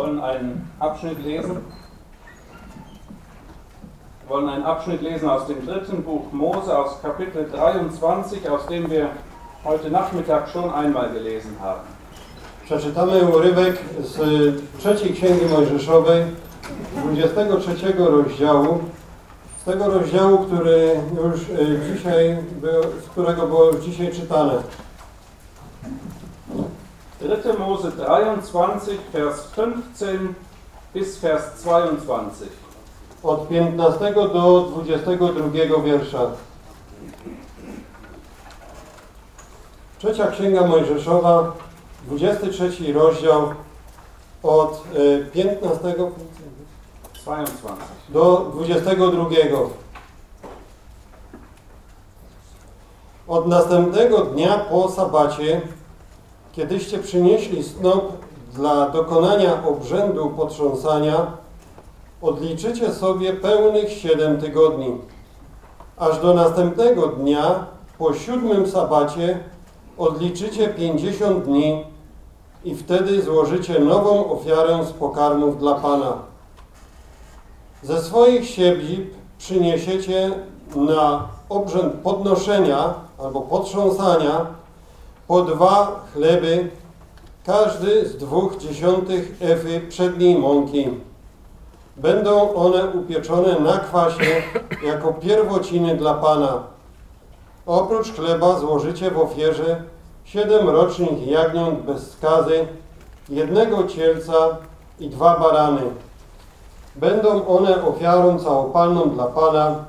wollen einen Abschnitt lesen. Wir wollen einen Abschnitt lesen aus dem dritten Buch Mose, aus Kapitel 23, aus dem wir heute Nachmittag schon einmal gelesen haben. Przeczytamy urywek z trzeciej Księgi Mojżeszowej, 23 rozdziału, z tego rozdziału, który już e, dzisiaj, był, z którego było już dzisiaj czytane. 3. Mose 23, Vers 15 bis Vers 22. Od 15 do 22 wiersza. Trzecia Księga Mojżeszowa, 23 rozdział, od e, 15 22. do 22. Od następnego dnia po sabacie, kiedyście przynieśli snop dla dokonania obrzędu potrząsania, odliczycie sobie pełnych siedem tygodni. Aż do następnego dnia, po siódmym sabacie, odliczycie pięćdziesiąt dni i wtedy złożycie nową ofiarę z pokarmów dla Pana. Ze swoich siedzib przyniesiecie na obrzęd podnoszenia albo potrząsania po dwa chleby, każdy z dwóch dziesiątych efy przedniej mąki. Będą one upieczone na kwasie jako pierwociny dla Pana. Oprócz chleba złożycie w ofierze siedem rocznych jagniąt bez skazy, jednego cielca i dwa barany. Będą one ofiarą całopalną dla Pana,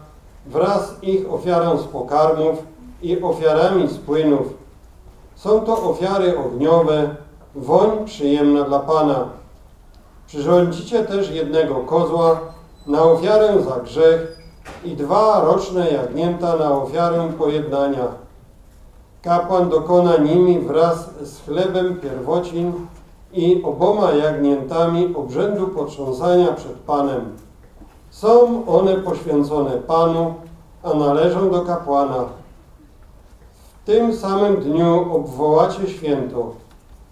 wraz z ich ofiarą z pokarmów i ofiarami z płynów. Są to ofiary ogniowe, woń przyjemna dla Pana. Przyrządzicie też jednego kozła na ofiarę za grzech i dwa roczne jagnięta na ofiarę pojednania. Kapłan dokona nimi wraz z chlebem pierwocin i oboma jagniętami obrzędu potrząsania przed Panem. Są one poświęcone Panu, a należą do kapłana. W tym samym dniu obwołacie święto.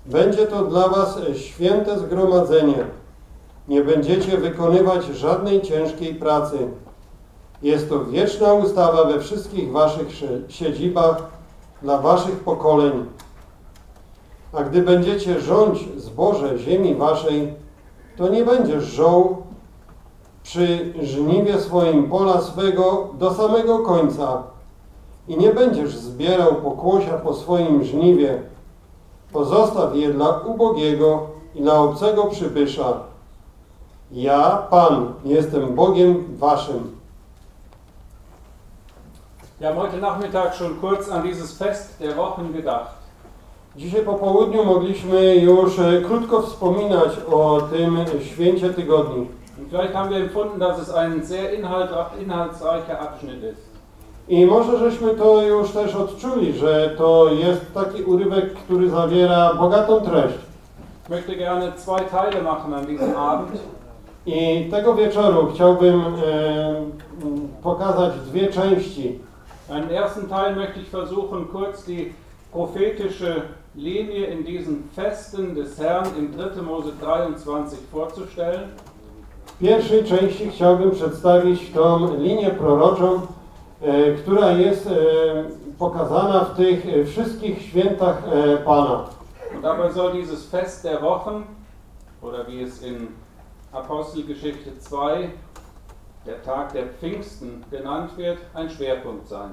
Będzie to dla was święte zgromadzenie. Nie będziecie wykonywać żadnej ciężkiej pracy. Jest to wieczna ustawa we wszystkich waszych siedzibach dla waszych pokoleń. A gdy będziecie rządź zboże ziemi waszej, to nie będziesz żoł przy żniwie swoim pola swego do samego końca i nie będziesz zbierał pokłosia po swoim żniwie. Pozostaw je dla ubogiego i dla obcego przybysza. Ja, Pan, jestem Bogiem waszym. Wir haben heute Nachmittag schon kurz an dieses Fest der Wochen gedacht. Dzisiaj po południu mogliśmy już e, krótko wspominać o tym święcie tygodni. Und vielleicht haben wir empfunden, dass es ein sehr inhaltsreicher Abschnitt ist. I może żeśmy to już też odczuli, że to jest taki urywek, który zawiera bogatą treść. Möchte gerne zwei Teile machen an diesem Abend. I tego wieczoru chciałbym e, pokazać dwie części. Im ersten Teil möchte ich versuchen, kurz die prophetische Linie in diesen Festen des Herrn im 3. Mose 23 vorzustellen. W pierwszej części chciałbym przedstawić tą linię proroczą, która jest e, pokazana w tych e, wszystkich świętach e, Pana. Und dabei soll dieses Fest der Wochen, oder wie es in Apostelgeschichte 2 der Tag der Pfingsten genannt wird, ein Schwerpunkt sein.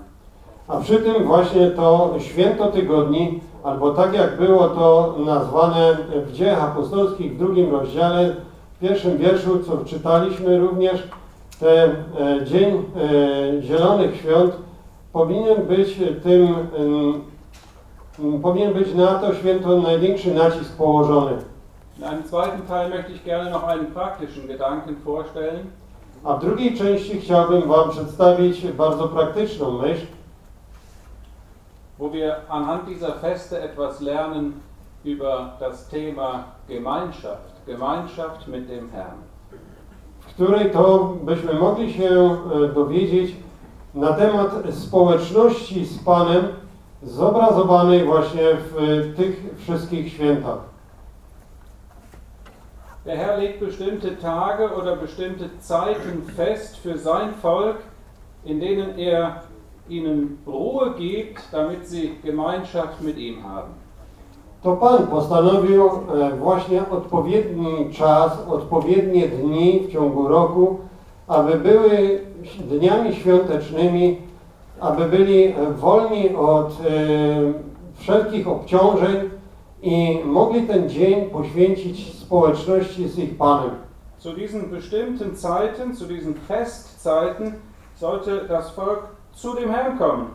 A przy tym właśnie to święto tygodni, albo tak jak było to nazwane w dziejach apostolskich w drugim rozdziale, w pierwszym wierszu, co czytaliśmy również, e, Dzień e, Zielonych Świąt powinien być tym, e, powinien być na to święto największy nacisk położony. In einem zweiten Teil möchte ich gerne noch einen praktischen Gedanken vorstellen. A w drugiej części chciałbym Wam przedstawić bardzo praktyczną myśl, wo wir anhand dieser Feste etwas lernen über das Thema Gemeinschaft, Gemeinschaft mit dem Herrn. W której to byśmy mogli się e, dowiedzieć na temat społeczności z Panem zobrazowanej właśnie w tych wszystkich świętach. Der Herr legt bestimmte Tage oder bestimmte Zeiten fest für sein Volk, in denen er ihnen Ruhe gibt, damit sie Gemeinschaft mit ihm haben. To Pan postanowił e, właśnie odpowiedni czas, odpowiednie dni w ciągu roku, aby były dniami świątecznymi, aby byli wolni od e, wszelkich obciążeń i mogli ten dzień poświęcić społeczności z ich Panem. Zu diesen bestimmten Zeiten, zu diesen Festzeiten, sollte das Volk zu dem Herrn kommen.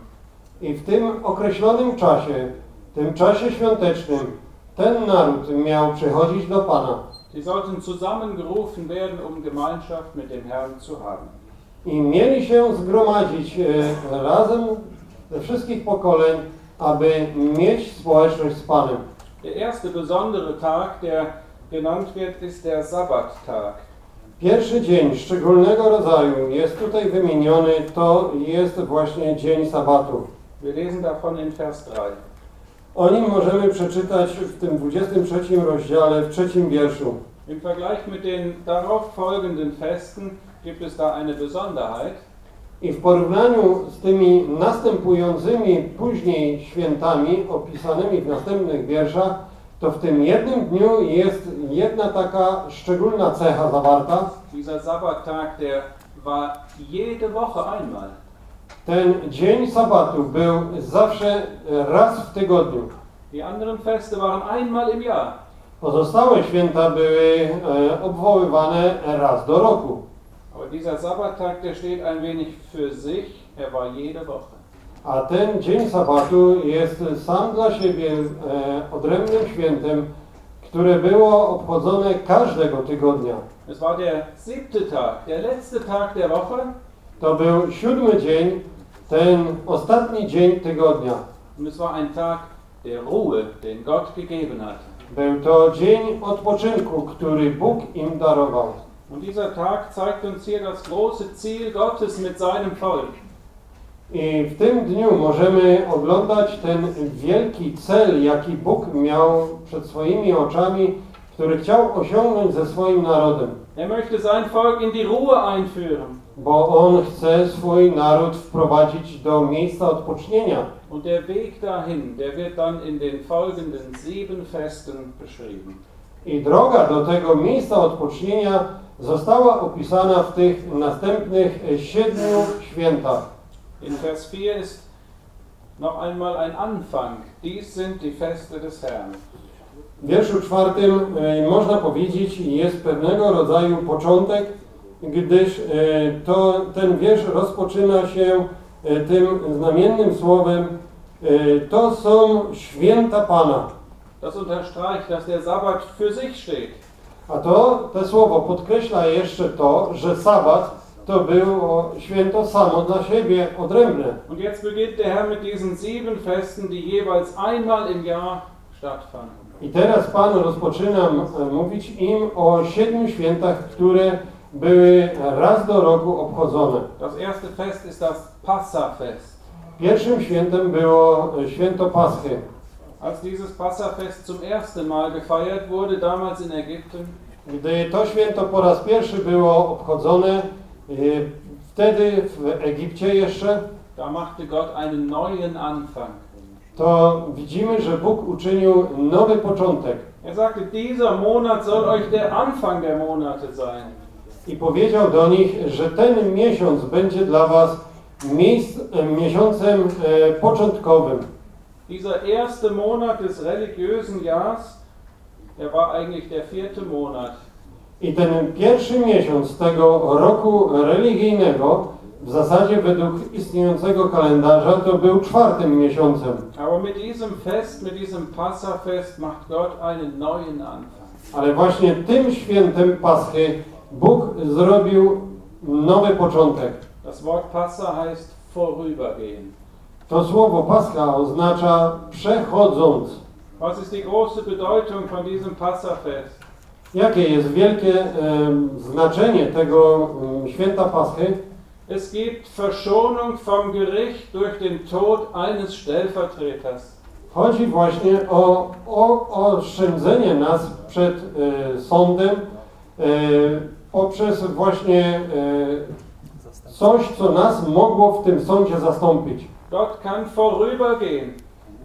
I w tym określonym czasie, tym czasie świątecznym, ten naród miał przychodzić do Pana. Sie sollten zusammengerufen werden, um Gemeinschaft mit dem Herrn zu haben. I mieli się zgromadzić e, razem ze wszystkich pokoleń, aby mieć społeczność z Panem. Der erste besondere Tag, der genannt wird, ist der Sabbattag. Pierwszy dzień szczególnego rodzaju jest tutaj wymieniony, to jest właśnie dzień sabatu. Wir lesen davon in Vers 3. O nim możemy przeczytać w tym 23 rozdziale, w trzecim wierszu. Im Vergleich mit den darauf folgenden Festen gibt es da eine Besonderheit. I w porównaniu z tymi następującymi później świętami opisanymi w następnych wierszach, to w tym jednym dniu jest jedna taka szczególna cecha zawarta. Dieser Sabbattag, der war jede Woche einmal. Ten dzień sabatu był zawsze raz w tygodniu. Die anderen Feste waren einmal im Jahr. Pozostałe święta były e, obwoływane raz do roku. Aber dieser Sabbattag, der steht ein wenig für sich. Er war jede Woche. A ten dzień sabatu jest sam dla siebie e, odrębnym świętem, które było obchodzone każdego tygodnia. Es war der siebte Tag, der letzte Tag der Woche. To był siódmy dzień, ten ostatni dzień tygodnia. Und es war ein Tag der Ruhe, den Gott gegeben hat. Był to dzień odpoczynku, który Bóg im darował. Und dieser Tag zeigt uns hier das große Ziel Gottes mit seinem Volk. I w tym dniu możemy oglądać ten wielki cel, jaki Bóg miał przed swoimi oczami, który chciał osiągnąć ze swoim narodem. Er möchte sein Volk in die Ruhe einführen. Bo On chce swój naród wprowadzić do miejsca odpocznienia. Und der Weg dahin, der wird dann in den folgenden sieben Festen beschrieben. I droga do tego miejsca odpocznienia została opisana w tych następnych siedmiu świętach. In Vers 4 ist noch einmal ein Anfang. Dies sind die Feste des Herrn. W wierszu czwartym e, można powiedzieć jest pewnego rodzaju początek, gdyż e, to, ten wiersz rozpoczyna się e, tym znamiennym słowem e, to są święta Pana. Das unterstreicht, dass der Sabbat für sich steht. A to, to słowo podkreśla jeszcze to, że sabat to było święto samo dla siebie, odrębne. Und jetzt beginnt der Herr mit diesen sieben Festen, die jeweils einmal im Jahr stattfanden. I teraz Pan rozpoczyna m- mówić im o siedmiu świętach, które były raz do roku obchodzone. Das erste Fest ist das Passafest. Pierwszym świętem było święto Paschy. Als dieses Passafest zum ersten Mal gefeiert wurde, damals in Ägypten, Gdy to święto po raz pierwszy było obchodzone, y, wtedy w Egipcie jeszcze, da machte Gott einen neuen Anfang. to widzimy, że Bóg uczynił nowy początek. Er sagte, dieser Monat soll euch der Anfang der Monate sein. I powiedział do nich, że ten miesiąc będzie dla was miejsc, e, miesiącem e, początkowym. Dieser erste Monat des religiösen Jahres, der war eigentlich der vierte Monat. I ten pierwszy miesiąc tego roku religijnego, w zasadzie według istniejącego kalendarza, to był czwartym miesiącem. Aber mit diesem Fest, mit diesem Passafest macht Gott einen neuen Anfang. Ale właśnie tym świętem Paschy Bóg zrobił nowy początek. Das Wort Passa heißt vorübergehen. To słowo Pascha oznacza przechodząc. Was ist die große Bedeutung von diesem Passafest? Jakie jest wielkie em, znaczenie tego em, święta Paschy? Es gibt Verschonung vom Gericht durch den Tod eines Stellvertreters. Chodzi właśnie o, o oszczędzenie nas przed e, sądem poprzez właśnie e, coś, co nas mogło w tym sądzie zastąpić. Gott kann vorübergehen,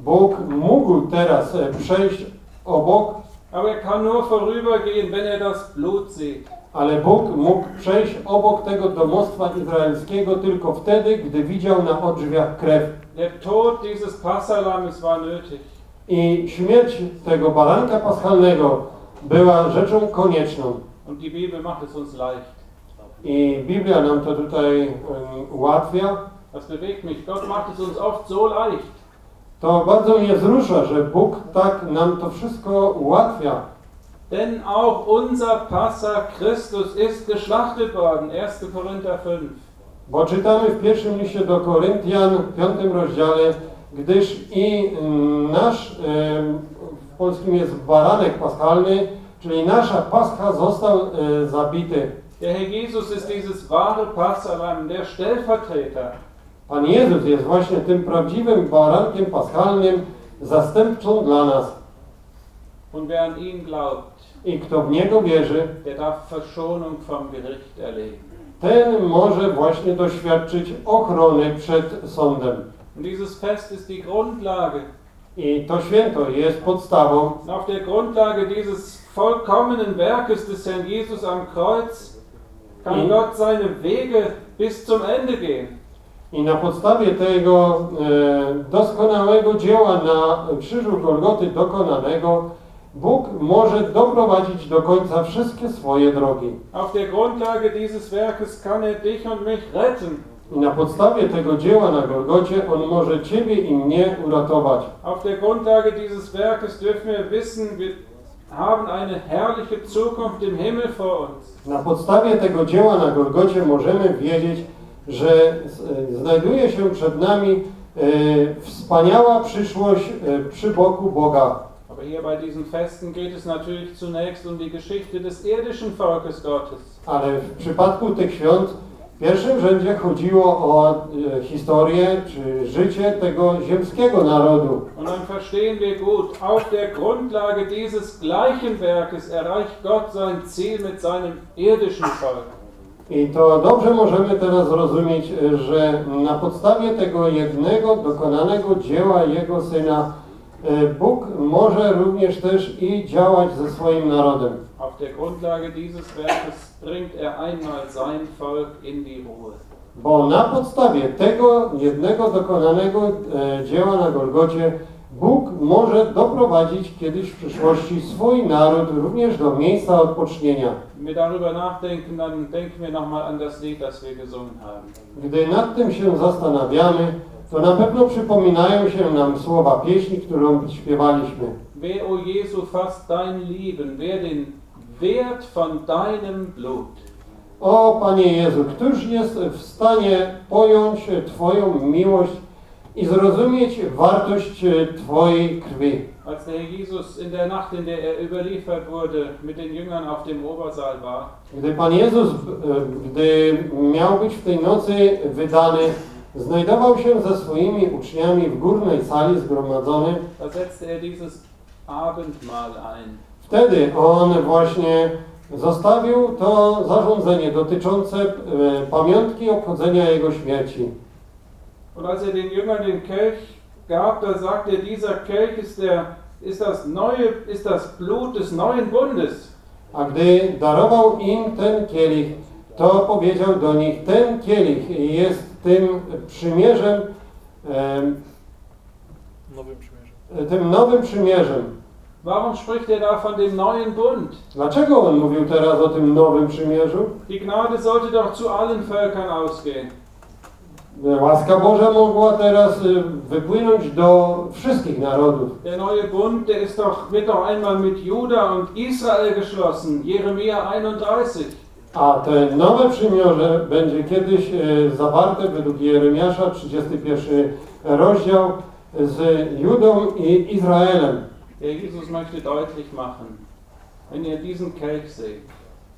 Bóg mógł teraz e, przejść obok, aber er kann nur vorübergehen, wenn er das Blut sieht. ale Bóg mógł przejść obok tego domostwa izraelskiego tylko wtedy, gdy widział na odrzwiach krew. Der Tod dieses Passalammes war nötig. I śmierć tego baranka paschalnego była rzeczą konieczną. Und die Bibel macht es uns leicht. I Biblia nam to tutaj ułatwia. Das bewegt mich. Gott macht es uns oft so leicht. To bardzo mnie wzrusza, że Bóg tak nam to wszystko ułatwia. Denn auch unser Passa Christus ist geschlachtet worden. 1. Korinther 5. Bo czytamy w pierwszym liście do Koryntian, w piątym rozdziale, gdyż i nasz, w polskim jest baranek paschalny, czyli nasza pascha został e, zabity. Der Herr Jesus ist dieses wahre Passalam, der Stellvertreter. Pan Jezus jest właśnie tym prawdziwym barankiem paschalnym, zastępcą dla nas. Und wer an ihn glaubt, I kto w Niego wierzy, der darf Verschonung vom Gericht erleben. ten może właśnie doświadczyć ochrony przed sądem. Und dieses Fest ist die Grundlage. I to święto jest podstawą auf der Grundlage dieses vollkommenen Werkes des Herrn Jesus am Kreuz kann. Gott seine Wege bis zum Ende gehen. I na podstawie tego e, doskonałego dzieła na krzyżu Golgoty dokonanego, Bóg może doprowadzić do końca wszystkie swoje drogi. Auf der Grundlage dieses Werkes kann er dich und mich retten. I na podstawie tego dzieła na Golgocie On może Ciebie i mnie uratować. Auf der Grundlage dieses Werkes dürfen wir wissen, wir haben eine herrliche Zukunft im Himmel vor uns. Na podstawie tego dzieła na Golgocie możemy wiedzieć, że e, znajduje się przed nami e, wspaniała przyszłość e, przy boku Boga. Aber hier bei diesen Festen geht es natürlich zunächst um die Geschichte des irdischen Volkes Gottes. Ale w przypadku tych świąt w pierwszym rzędzie chodziło o e, historię czy życie tego ziemskiego narodu. Und dann verstehen wir gut, auf der Grundlage dieses gleichen Werkes erreicht Gott sein Ziel mit seinem irdischen Volk. I to dobrze możemy teraz zrozumieć, e, że na podstawie tego jednego dokonanego dzieła Jego Syna e, Bóg może również też i działać ze swoim narodem. Auf der Grundlage dieses Werkes bringt er einmal sein Volk in die Ruhe. Bo na podstawie tego jednego dokonanego e, dzieła na Golgocie Bóg może doprowadzić kiedyś w przyszłości swój naród również do miejsca odpocznienia. Gdy nad tym się zastanawiamy, to na pewno przypominają się nam słowa pieśni, którą śpiewaliśmy. Wer, o Jesu, fasst dein Lieben, wer den Wert von deinem Blut? O Panie Jezu, któż jest w stanie pojąć Twoją miłość i zrozumieć wartość Twojej krwi? Als der Herr Jesus in der Nacht, in der er überliefert wurde, mit den Jüngern auf dem Obersaal war, Gdy Pan Jezus, e, gdy miał być w tej nocy wydany, znajdował się ze swoimi uczniami w górnej sali zgromadzony, da setzte er dieses Abendmahl ein. Wtedy On właśnie zostawił to zarządzenie dotyczące e, pamiątki obchodzenia Jego śmierci. Und als er den Jüngern den Kelch gab, da sagte er, dieser Kelch ist, der, ist, das neue, ist das Blut des neuen Bundes. A gdy darował im ten kielich, to powiedział do nich, ten kielich jest tym przymierzem, em, Nowym przymierzem. tym nowym przymierzem. Warum spricht er da von dem neuen Bund? Dlaczego on mówił teraz o tym nowym przymierzu? Die Gnade sollte doch zu allen Völkern ausgehen. Łaska Boża mogła teraz y, wypłynąć do wszystkich narodów. Der neue Bund, der ist doch, wird doch einmal mit Juda und Israel geschlossen. Jeremia 31. A te nowe przymierze będzie kiedyś y, zawarte według Jeremiasza, 31 rozdział, z Judą i Izraelem. Der Jesus möchte deutlich machen, wenn ihr diesen Kelch seht,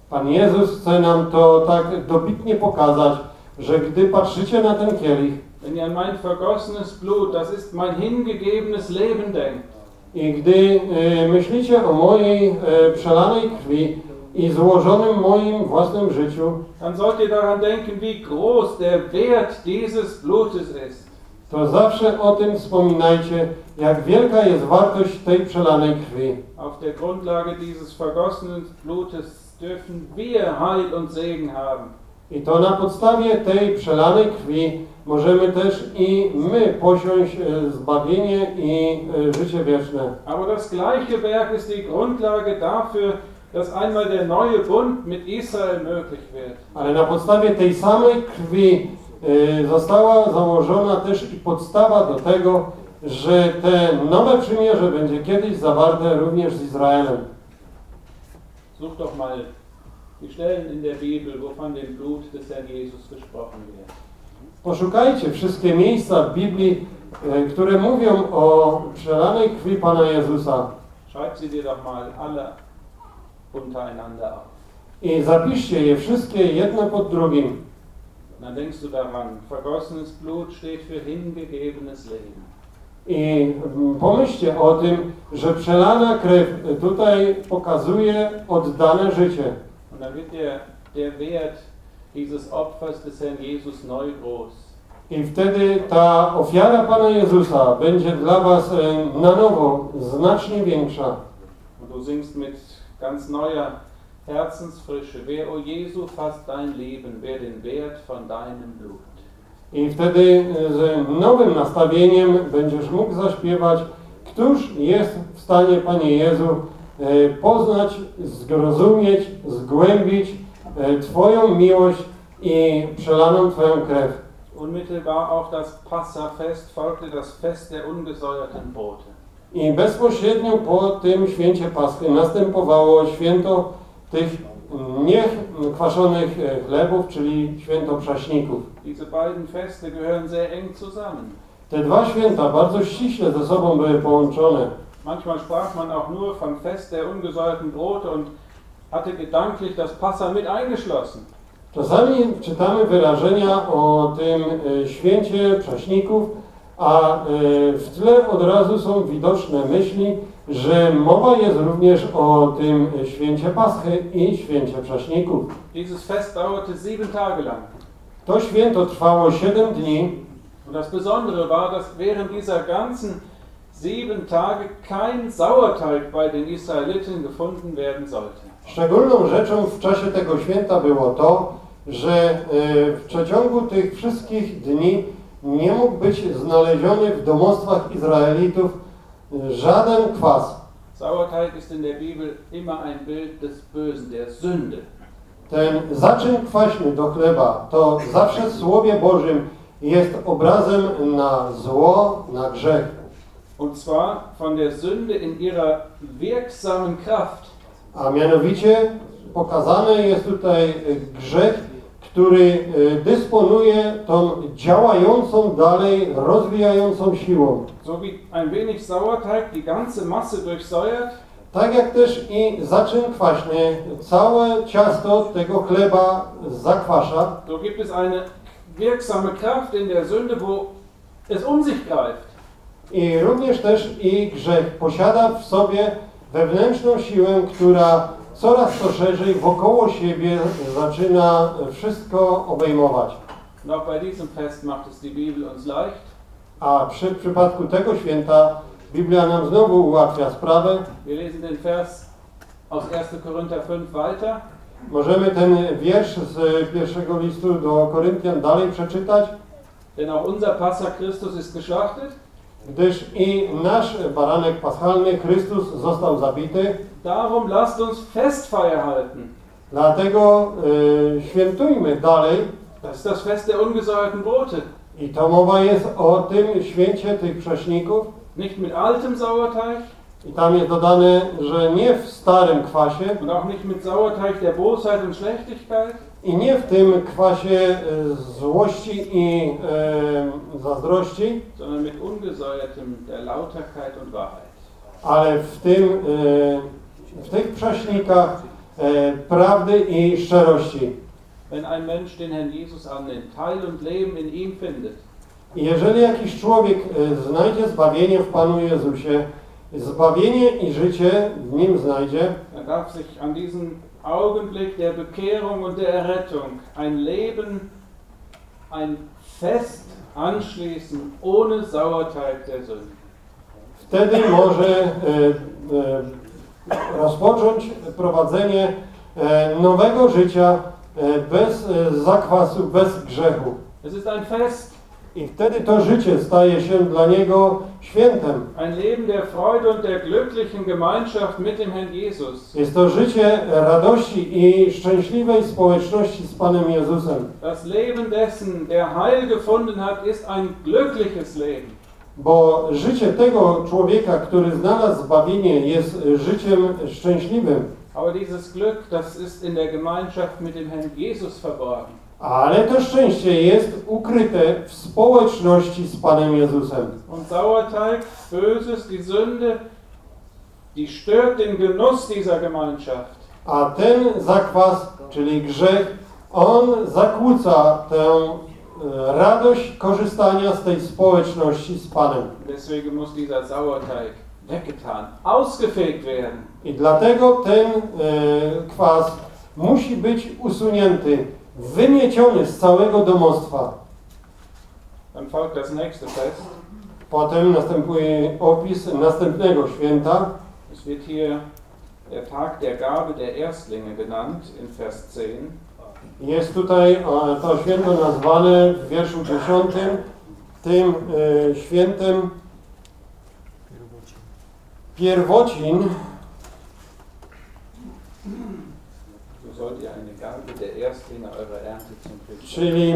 Pan Jezus chce nam to tak dobitnie pokazać, że gdy patrzycie na ten kielich wenn ihr an mein vergossenes Blut, das ist mein hingegebenes Leben denkt, i gdy y, myślicie o mojej y, przelanej krwi i złożonym moim własnym życiu, dann sollt ihr daran denken, wie groß der Wert dieses Blutes ist. to zawsze o tym wspominajcie, jak wielka jest wartość tej przelanej krwi. Auf der Grundlage dieses vergossenen Blutes dürfen wir Heil und Segen haben. I to na podstawie tej przelanej krwi możemy też i my posiąść e, zbawienie i e, życie wieczne. Aber das gleiche Werk ist die Grundlage dafür, dass einmal der neue Bund mit Israel möglich wird. Ale na podstawie tej samej krwi e, została założona też i podstawa do tego, że te nowe przymierze będzie kiedyś zawarte również z Izraelem. Such doch mal die Stellen in der Bibel, wo von dem Blut des Herrn Jesus gesprochen wird. Poszukajcie wszystkie miejsca w Biblii, e, które mówią o przelanej krwi Pana Jezusa Schreib sie dir doch mal alle untereinander auf. i zapiszcie je wszystkie jedno pod drugim. Dann denkst du daran, vergossenes Blut steht für hingegebenes Leben. I mm, pomyślcie o tym, że przelana krew tutaj pokazuje oddane życie. Und dann wird der, der Wert dieses Opfers des Herrn Jesus neu groß. I wtedy ta ofiara Pana Jezusa będzie dla Was e, na nowo znacznie większa. Und du singst mit ganz neuer Herzensfrische, wer, o Jesu, fasst dein Leben, wer den Wert von deinem Blut. I wtedy e, z nowym nastawieniem będziesz mógł zaśpiewać, któż jest w stanie, Panie Jezu, e, poznać, zrozumieć, zgłębić e, Twoją miłość i przelaną Twoją krew. Unmittelbar auf das Passafest folgte das Fest der ungesäuerten Brote. I bezpośrednio po tym święcie Paschy następowało święto tych niekwaszonych e, chlebów, czyli święto prześników. Diese beiden Feste gehören sehr eng zusammen. Te dwa święta bardzo ściśle ze sobą były połączone. Manchmal sprach man auch nur vom Fest der ungesäuerten Brote und hatte gedanklich das Passa mit eingeschlossen. Czasami czytamy wyrażenia o tym e, święcie prześników, a e, w tle od razu są widoczne myśli, że mowa jest również o tym święcie Paschy i święcie prześników. Dieses Fest dauerte sieben Tage lang. To święto trwało 7 dni Und das Besondere war, dass während dieser ganzen sieben Tage kein Sauerteig bei den Israeliten gefunden werden sollte. Szczególną rzeczą w czasie tego święta było to, że e, w przeciągu tych wszystkich dni nie mógł być znaleziony w domostwach Izraelitów żaden kwas. Sauerteig ist in der Bibel immer ein Bild des Bösen, der Sünde. Ten zaczyn kwaśny do chleba to zawsze w Słowie Bożym jest obrazem na zło, na grzech. Und zwar von der Sünde in ihrer wirksamen Kraft. A mianowicie pokazany jest tutaj grzech, który e, dysponuje tą działającą dalej, rozwijającą siłą. So wie ein wenig Sauerteig die ganze Masse durchsäuert, Tak jak też i zaczyn kwaśny całe ciasto tego chleba zakwasza, so gibt es eine wirksame Kraft in der Sünde, wo es um sich greift. i również też i grzech posiada w sobie wewnętrzną siłę, która coraz to szerzej wokoło siebie zaczyna wszystko obejmować. Auch bei diesem Fest macht es die Bibel uns leicht. A przy przypadku tego święta Biblia nam znowu ułatwia sprawę. Wir lesen den Vers aus 1. Korinther 5 weiter. Możemy ten wiersz z pierwszego listu do Koryntian dalej przeczytać. Denn auch unser Passa Christus ist geschlachtet. Gdyż i nasz baranek paschalny Chrystus został zabity, Darum lasst uns Festfeier halten. dlatego y, świętujmy dalej. Das ist das Fest der ungesäuerten Brote. I to mowa jest o tym święcie tych prześników. Nicht mit altem Sauerteig I tam jest dodane, że nie w starym kwasie und auch nicht mit Sauerteig der Bosheit und Schlechtigkeit, i nie w tym kwasie y, złości i y, zazdrości, sondern mit ungesäuertem der Lauterkeit und Wahrheit. ale w tym, y, w tych prześnikach y, prawdy i szczerości. Wenn ein Mensch den Herrn Jesus annimmt, Heil und Leben in ihm findet, jeżeli jakiś człowiek y, znajdzie zbawienie w Panu Jezusie, zbawienie i życie w nim znajdzie, er darf sich an diesen Augenblick der Bekehrung und der Errettung ein Leben, ein Fest anschließen ohne Sauerteig der Sünde. Wtedy może e, e, rozpocząć prowadzenie e, nowego życia e, bez e, zakwasu, bez grzechu. Es ist ein Fest, I wtedy to życie staje się dla niego świętem. ein Leben der Freude und der glücklichen Gemeinschaft mit dem Herrn Jesus. Jest to życie radości i szczęśliwej społeczności z Panem Jezusem. Das Leben dessen, der Heil gefunden hat, ist ein glückliches Leben. Bo życie tego człowieka, który znalazł zbawienie, jest życiem szczęśliwym. Aber dieses Glück, das ist in der Gemeinschaft mit dem Herrn Jesus verborgen. Ale to szczęście jest ukryte w społeczności z Panem Jezusem. Und Sauerteig, Böses, die Sünde, die stört den Genuss dieser Gemeinschaft. A ten zakwas, czyli grzech, on zakłóca tę radość korzystania z tej społeczności z Panem. Deswegen muss dieser Sauerteig weggetan, ausgefegt werden. I dlatego ten e, kwas musi być usunięty, wymieciony z całego domostwa. Dann folgt das nächste Fest. Potem następuje opis następnego święta. Es wird hier der Tag der Gabe der Erstlinge genannt in Vers 10. Jest tutaj e, to święto nazwane w wierszu 10 tym e, świętem pierwocin, czyli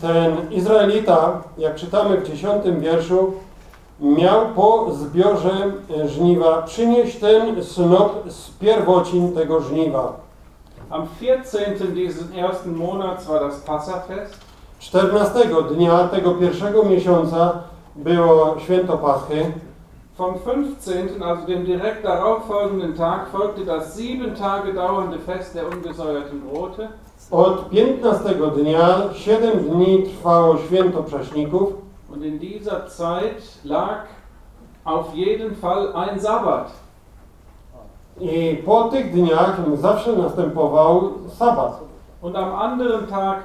ten Izraelita, jak czytamy w 10 wierszu, miał po zbiorze e, żniwa przynieść ten snop z pierwocin tego żniwa. Am 14. dieses ersten Monats war das Passafest. 14 dnia tego pierwszego miesiąca było święto Paschy. Vom 15., also dem direkt darauffolgenden Tag, folgte das sieben Tage dauernde Fest der ungesäuerten Brote. Od 15 dnia 7 dni trwało święto prześników Und in dieser Zeit lag auf jeden Fall ein Sabbat. I po tych dniach zawsze następował sabat. Und am anderen Tag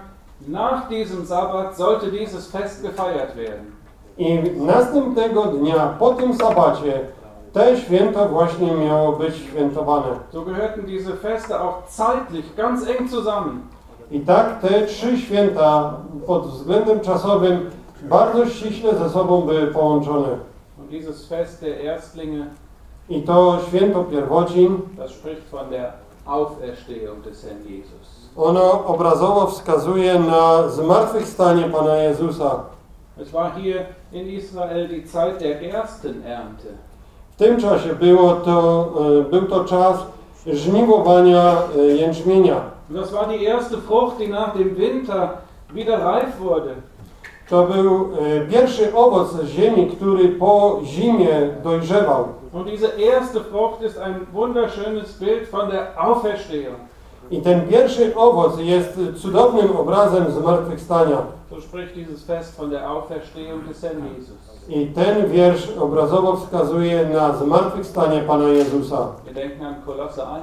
nach diesem Sabbat sollte dieses Fest gefeiert werden. I następnego dnia po tym sabacie te święto właśnie miało być świętowane. So gehörten diese Feste auch zeitlich ganz eng zusammen. I tak te trzy święta pod względem czasowym bardzo ściśle ze sobą były połączone. Und dieses Fest der Erstlinge, I to święto pierwocin, das spricht von der Auferstehung des Herrn Jesus. ono obrazowo wskazuje na zmartwychwstanie Pana Jezusa. Es war hier in Israel die Zeit der Gerstenernte. W tym czasie było to, e, był to czas żniwowania e, jęczmienia. Und das war die erste Frucht, die nach dem Winter wieder reif wurde. To był e, pierwszy owoc z ziemi, który po zimie dojrzewał. Und diese erste Frucht ist ein wunderschönes Bild von der Auferstehung. I ten pierwszy owoc jest cudownym obrazem zmartwychwstania. So spricht dieses Fest von der Auferstehung des Herrn Jesus. I ten wiersz obrazowo wskazuje na zmartwychwstanie Pana Jezusa. Wir denken an Kolosse 1.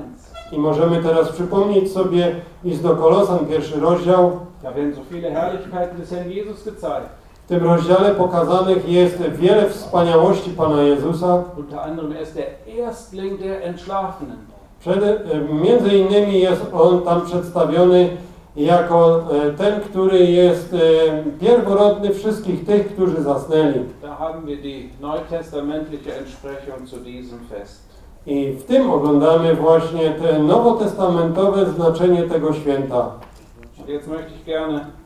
I możemy teraz przypomnieć sobie list do Kolosan, pierwszy rozdział. Da werden so viele Herrlichkeiten des Herrn Jesus gezeigt. W tym rozdziale pokazanych jest wiele wspaniałości Pana Jezusa. Unter anderem er ist der Erstling der Entschlafenen. E, między innymi jest on tam przedstawiony jako e, ten, który jest e, pierworodny wszystkich tych, którzy zasnęli. Da haben wir die neutestamentliche Entsprechung zu diesem Fest. I w tym oglądamy właśnie te nowotestamentowe znaczenie tego święta. Jetzt möchte ich gerne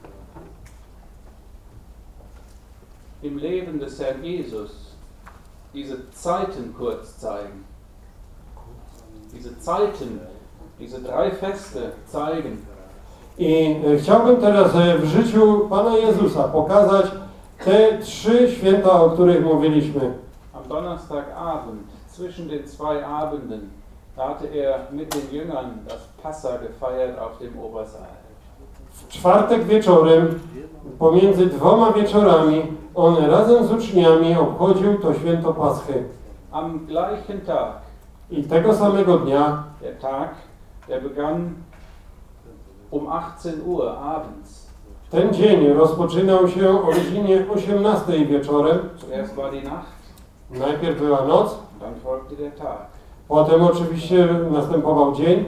im Leben des Herrn Jesus diese Zeiten kurz zeigen. Diese Zeiten, diese drei Feste zeigen. I e, chciałbym teraz e, w życiu Pana Jezusa pokazać te trzy święta, o których mówiliśmy. Am Donnerstagabend, zwischen den zwei Abenden, hatte er mit den Jüngern das Passa gefeiert auf dem Obersaal. W czwartek wieczorem, pomiędzy dwoma wieczorami, on razem z uczniami obchodził to święto Paschy. Am gleichen Tag, I tego samego dnia, der Tag, Er begann um 18 Uhr abends. Ten dzień rozpoczynał się o godzinie 18 wieczorem. Zuerst war die Nacht, Najpierw była noc, dann folgte der Tag. potem oczywiście następował dzień,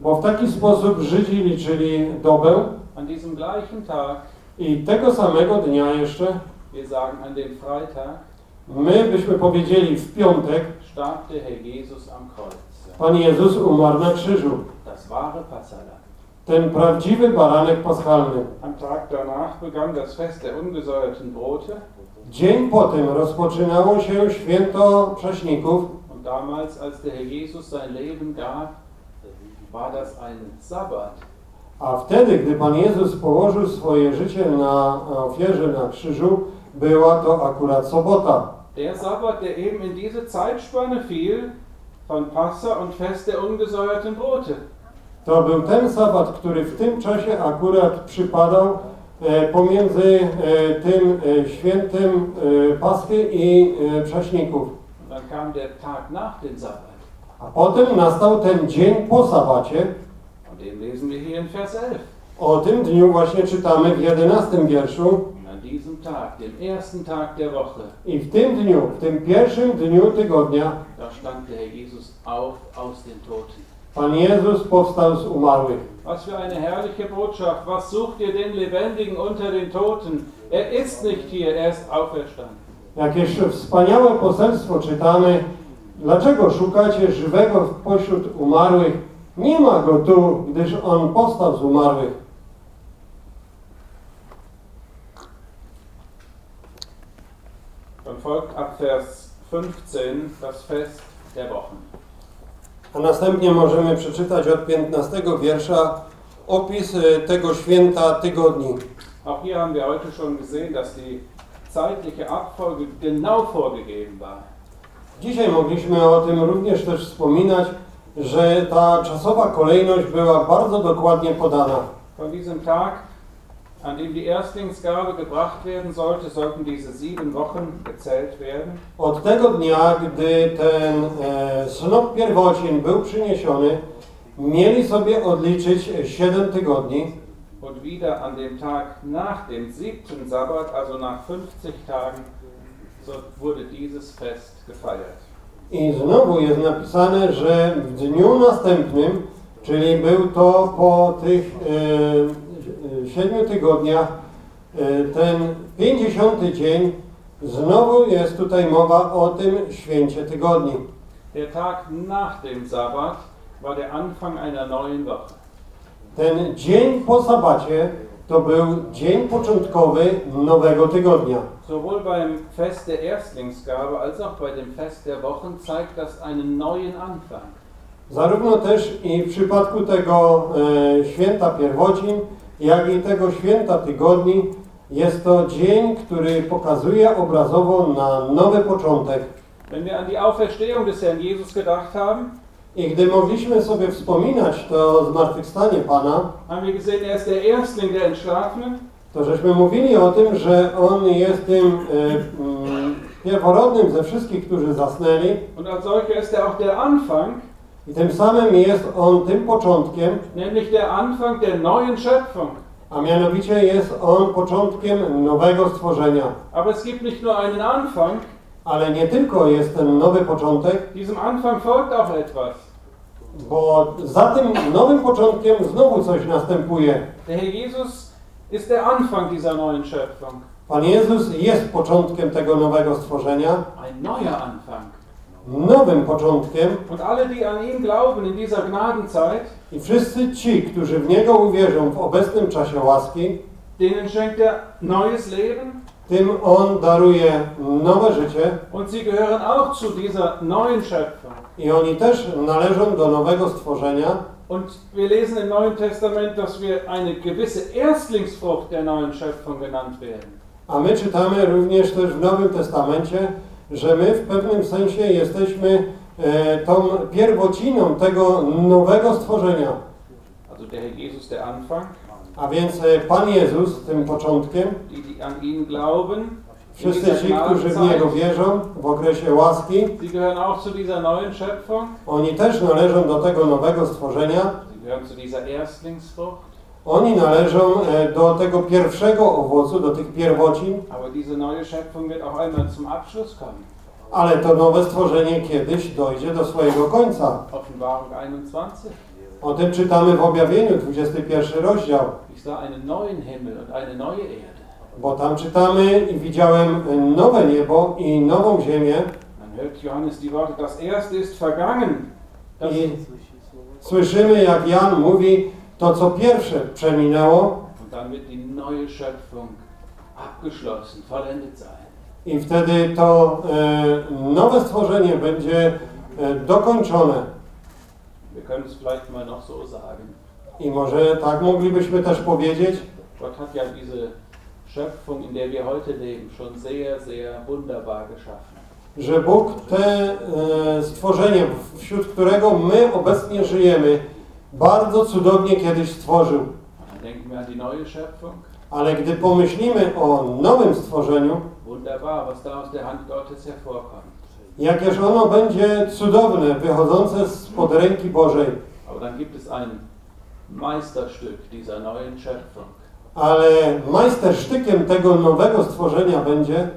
Bo w taki sposób Żydzi liczyli dobę An diesem gleichen Tag, i tego samego dnia jeszcze wir sagen an dem Freitag, my byśmy powiedzieli w piątek starb der Herr Jesus am Kreuz. Pan Jezus umarł na krzyżu. Das wahre. Ten prawdziwy baranek paschalny. Am Tag danach begann das Fest der ungesäuerten Brote Dzień potem rozpoczynało się święto prześników und damals, als der Herr Jesus sein Leben gab, war das ein Sabbat. A wtedy, gdy Pan Jezus położył swoje życie na ofierze na krzyżu, była to akurat sobota. Der Sabbat, der eben in diese Zeitspanne fiel, von Passa und Fest der ungesäuerten Brote. To był ten sabat, który w tym czasie akurat przypadał e, pomiędzy e, tym e, świętem e, Paschy i e, prześników. Dann kam der Tag nach dem Sabbat. A potem nastał ten dzień po sabacie. Und den lesen wir hier in Vers 11. O tym dniu właśnie czytamy w 11 wierszu. I w tym dniu, w tym pierwszym dniu tygodnia. Pan Jezus powstał z umarłych. Was für eine herrliche Botschaft. Was sucht ihr den Lebendigen unter den Toten? Er ist nicht hier, er ist auferstanden. Jakież wspaniałe poselstwo czytamy. Dlaczego szukacie żywego pośród umarłych? Nie ma go tu, gdyż on powstał z umarłych. Dann folgt ab Vers 15 das Fest der Wochen. A następnie możemy przeczytać od 15 wiersza opis e, tego święta tygodni. Auch hier haben wir heute schon gesehen, dass die zeitliche Abfolge genau vorgegeben war. Dzisiaj mogliśmy o tym również też wspominać, że ta czasowa kolejność była bardzo dokładnie podana. Von diesem Tag, an dem die Erstlingsgabe gebracht werden sollte, sollten diese sieben Wochen gezählt werden. Od tego dnia, gdy ten e, snop pierwocin był przyniesiony, mieli sobie odliczyć 7 tygodni. Und wieder an dem Tag nach dem siebten Sabbat, also nach 50 Tagen, wurde dieses Fest gefeiert. I znowu jest napisane, że w dniu następnym, czyli był to po tych e, e, siedmiu tygodniach, e, ten 50 dzień, znowu jest tutaj mowa o tym święcie tygodni. Der Tag nach dem Sabbat war der Anfang einer neuen Woche. Ten dzień po sabacie to był dzień początkowy nowego tygodnia. Sowohl beim Fest der Erstlingsgabe als auch bei dem Fest der Wochen zeigt das einen neuen Anfang. Zarówno też i w przypadku tego e, święta pierwocin, jak i tego święta tygodni jest to dzień, który pokazuje obrazowo na nowy początek. Wenn wir an die Auferstehung des Herrn Jesus gedacht haben, I gdy mogliśmy sobie wspominać to zmartwychwstanie Pana, haben wir gesehen, er ist der Erstling der Entschlafenen, to żeśmy mówili o tym, że On jest tym e, pierworodnym ze wszystkich, którzy zasnęli und als solcher ist er auch der Anfang, i tym samym jest On tym początkiem, nämlich der Anfang der neuen Schöpfung. a mianowicie jest On początkiem nowego stworzenia. Aber es gibt nicht nur einen Anfang, Ale nie tylko jest ten nowy początek, diesem Anfang folgt auch etwas. Bo za tym nowym początkiem znowu coś następuje. Der Herr Jesus ist der Anfang dieser neuen Schöpfung. Pan Jezus jest początkiem tego nowego stworzenia, Ein neuer Anfang. nowym początkiem Und alle, die an ihn glauben in dieser Gnadenzeit, i wszyscy ci, którzy w Niego uwierzą w obecnym czasie łaski, denen schenkt er neues Leben tym On daruje nowe życie und sie gehören auch zu dieser neuen Schöpfung. i oni też należą do nowego stworzenia. Und wir lesen im Neuen Testament, dass wir eine gewisse Erstlingsfrucht der neuen Schöpfung genannt werden. A my czytamy również też w Nowym Testamencie, że my w pewnym sensie jesteśmy e, tą pierwociną tego nowego stworzenia. Also der Herr Jesus der Anfang, A więc e, Pan Jezus tym początkiem, Wszyscy ci, którzy w Niego wierzą w okresie łaski, oni też należą do tego nowego stworzenia. Oni należą e, do tego pierwszego owocu, do tych pierwocin, ale to nowe stworzenie kiedyś dojdzie do swojego końca. Offenbarung 21. O tym czytamy w objawieniu, 21 rozdział. Ich sah einen neuen Himmel und eine neue Erde. Bo tam czytamy i widziałem nowe niebo i nową ziemię i słyszymy jak Jan mówi, to co pierwsze przeminęło i wtedy to e, nowe stworzenie będzie e, dokończone. Wir können es vielleicht mal noch so sagen. I może tak moglibyśmy też powiedzieć, Gott hat ja diese Schöpfung, in der wir heute leben, schon sehr, sehr wunderbar geschaffen. że Bóg te e, stworzenie, wśród którego my obecnie żyjemy, bardzo cudownie kiedyś stworzył. Und dann denken wir an die neue Schöpfung. Ale gdy pomyślimy o nowym stworzeniu, Wunderbar, was da aus der Hand Gottes hervorkommt. Jakież ono będzie cudowne, wychodzące spod ręki Bożej. Ale majstersztykiem tego nowego stworzenia będzie,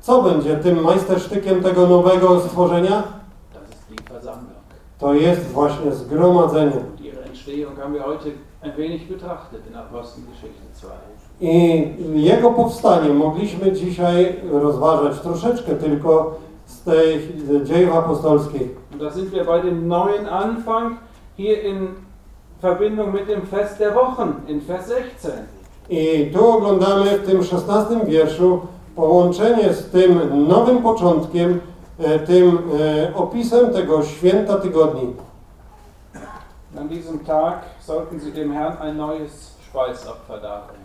co będzie tym majstersztykiem tego nowego stworzenia? To jest właśnie zgromadzenie. Und ihre Entstehung haben wir heute ein wenig betrachtet in Apostelgeschichte 2. I jego powstanie mogliśmy dzisiaj rozważać troszeczkę tylko z tej dziejów apostolskich. Da sind wir bei dem neuen Anfang hier in Verbindung mit dem Fest der Wochen in Vers 16. I tu oglądamy w tym szesnastym wierszu połączenie z tym nowym początkiem, e, tym e, opisem tego święta tygodni. An diesem Tag sollten sie dem Herrn ein neues Speisopfer darbringen.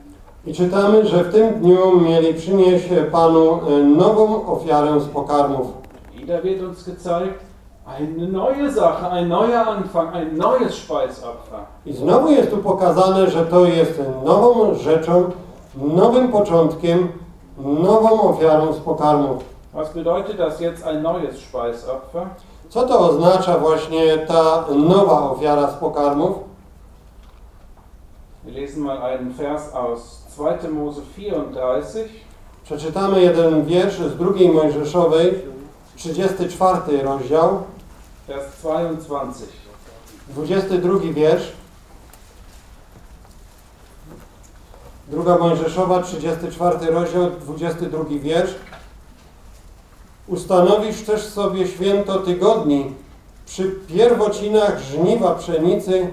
I czytamy, że w tym dniu mieli przynieść Panu e, nową ofiarę z pokarmów. Wieder wird uns gezeigt, eine neue Sache, ein neuer Anfang, ein neues Speisopfer. I znowu jest tu pokazane, że to jest nową rzeczą, nowym początkiem, nową ofiarą z pokarmów. Was bedeutet das jetzt ein neues Speisopfer? Co to oznacza właśnie ta nowa ofiara z pokarmów? Wir lesen mal einen Vers aus 2. Mose 34. Przeczytamy jeden wiersz z drugiej Mojżeszowej, 34 rozdział, Vers 22. 22 wiersz. Druga Mojżeszowa, 34 rozdział, 22 wiersz. Ustanowisz też sobie święto tygodni przy pierwocinach żniwa pszenicy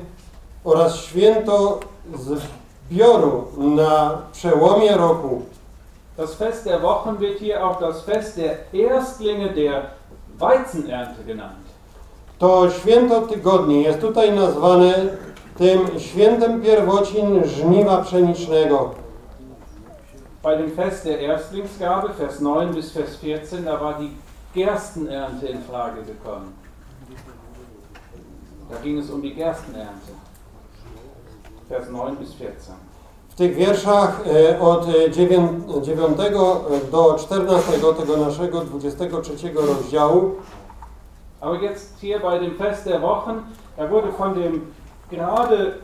oraz święto zbioru na przełomie roku. Das Fest der Wochen wird hier auch das Fest der Erstlinge der Weizenernte genannt. To święto tygodni jest tutaj nazwane tym świętem pierwocin żniwa pszenicznego. Bei dem Fest der Erstlingsgabe, Vers 9 bis Vers 14, da war die Gerstenernte in Frage gekommen. Da ging es um die Gerstenernte. W tych wierszach e, od 9 do 14 tego naszego 23 rozdziału Aber jetzt hier bei dem Fest der Wochen, da wurde von dem gerade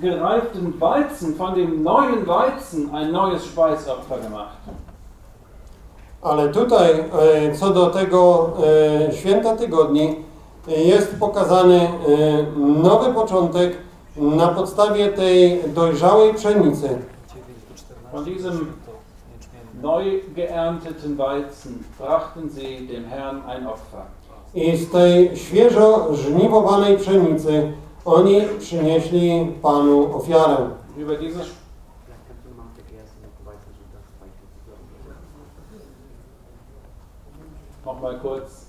gereiften Weizen, von dem neuen Weizen ein neues Speisopfer gemacht. Ale tutaj, e, co do tego e, święta tygodni, e, jest pokazany e, nowy początek na podstawie tej dojrzałej pszenicy. 9 do 14 Von diesem neu geernteten Weizen brachten sie dem Herrn ein Opfer. I z tej świeżo żniwowanej pszenicy oni przynieśli Panu ofiarę. Über nochmal kurz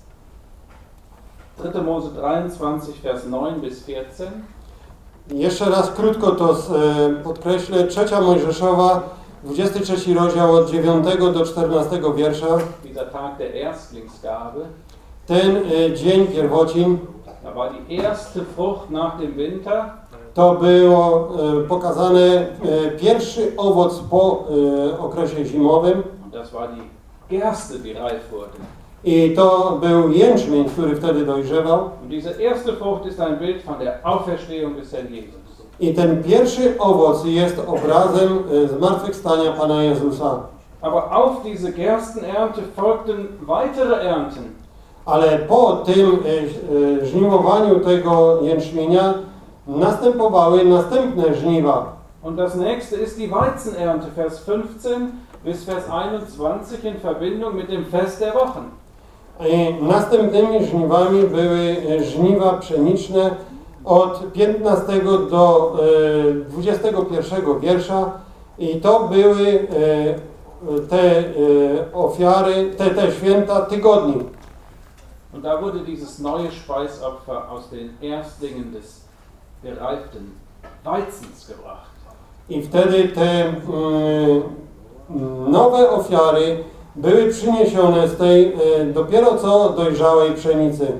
3. Mose 23, Vers 9 bis 14. Jeszcze raz krótko to e, podkreślę. Trzecia Mojżeszowa, 23 rozdział od 9 do 14 wiersza. Ten e, dzień pierwocin, erste to było e, pokazane pierwszy owoc po okresie zimowym das war die Gerste, die reif wurde. I to był jęczmień, który wtedy dojrzewał. I ten pierwszy owoc jest obrazem e, zmartwychwstania Pana Jezusa. Aber auf diese Gerstenernte folgten weitere Ernten. Ale po tym e, e, żniwowaniu tego jęczmienia następowały następne żniwa. Und das nächste ist die Weizenernte, Vers 15 bis Vers 21 in Verbindung mit dem Fest der Wochen. Następnymi żniwami były e, żniwa pszeniczne od 15 do e, 21 wiersza i to były e, te e, ofiary, te, te święta tygodni. Und da wurde dieses neue Speisopfer aus den Erstlingen des gereiften Weizens gebracht. I wtedy te mm, nowe ofiary były przyniesione z tej e, dopiero co dojrzałej pszenicy.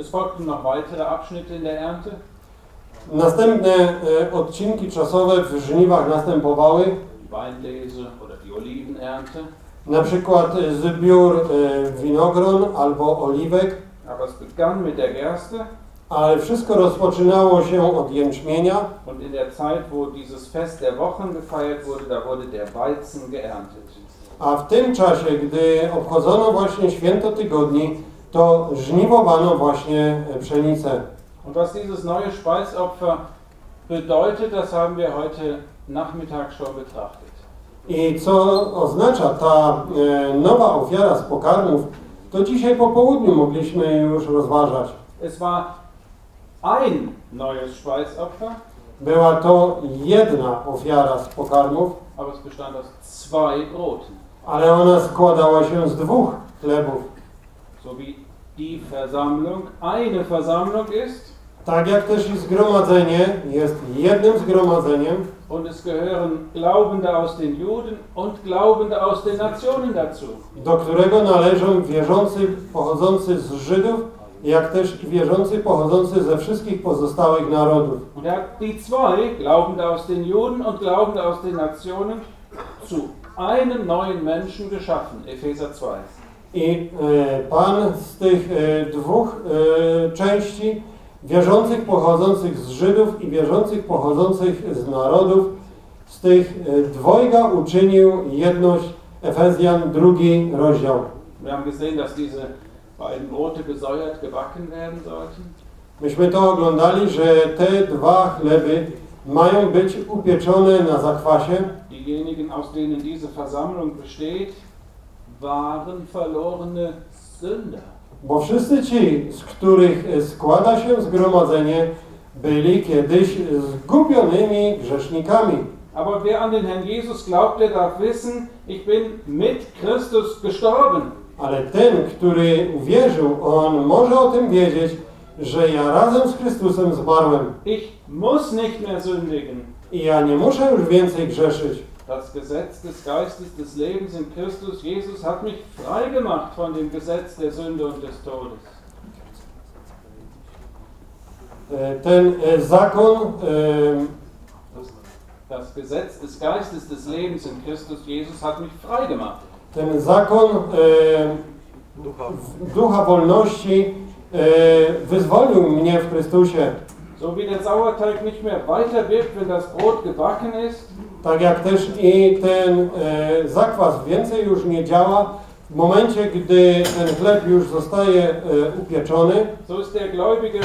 Es folgten noch weitere Abschnitte in der Ernte. Następne e, odcinki czasowe w żniwach następowały, na przykład zbiór e, winogron albo oliwek, Aber es begann mit der Gerste ale wszystko rozpoczynało się od jęczmienia und in der Zeit, wo dieses Fest der Wochen gefeiert wurde, da wurde der Weizen geerntet. A w tym czasie, gdy obchodzono właśnie święto tygodni, to żniwowano właśnie e, pszenicę. Und was dieses neue Speisopfer bedeutet, das haben wir heute Nachmittag schon betrachtet. I co oznacza ta e, nowa ofiara z pokarmów, to dzisiaj po południu mogliśmy już rozważać. Es war ein neues Speisopfer, Była to jedna ofiara z pokarmów, aber es bestand aus zwei Broten. Ale ona składała się z dwóch chlebów. So wie die Versammlung eine Versammlung ist Tak jak też i zgromadzenie jest jednym zgromadzeniem und es gehören Glaubende aus den Juden und Glaubende aus den Nationen dazu. do którego należą wierzący pochodzący z Żydów, jak też i wierzący pochodzący ze wszystkich pozostałych narodów. Und er hat die zwei, Glaubende aus den Juden und Glaubende aus den Nationen, zu einem neuen Menschen geschaffen. Epheser 2. I e, Pan z tych e, dwóch e, części, wierzących pochodzących z Żydów i wierzących pochodzących z narodów, z tych dwojga uczynił jedność Efezjan, drugi rozdział. Wir haben gesehen, dass diese beiden Brote gesäuert gebacken werden sollten. Myśmy to oglądali, że te dwa chleby mają być upieczone na zakwasie, Diejenigen, aus denen diese Versammlung besteht, waren verlorene Sünder. bo wszyscy ci, z których e, składa się zgromadzenie, byli kiedyś zgubionymi grzesznikami. Aber wer an den Herrn Jesus glaubt, der darf wissen, ich bin mit Christus gestorben. Ale ten, który uwierzył, on może o tym wiedzieć, że ja razem z Chrystusem zmarłem Ich muss nicht mehr sündigen. i ja nie muszę już więcej grzeszyć. Das Gesetz des Geistes des Lebens in Christus Jesus hat mich frei gemacht von dem Gesetz der Sünde und des Todes. Ten e, zakon, e, Das Gesetz des Geistes des Lebens in Christus Jesus hat mich frei gemacht. ten zakon e, Ducha. wolności e, wyzwolił mnie w Chrystusie. So wie der Sauerteig nicht mehr weiter wirkt, wenn das Brot gebacken ist, Tak jak też i ten e, zakwas więcej już nie działa w momencie, gdy ten chleb już zostaje e, upieczony, so ist der Gläubige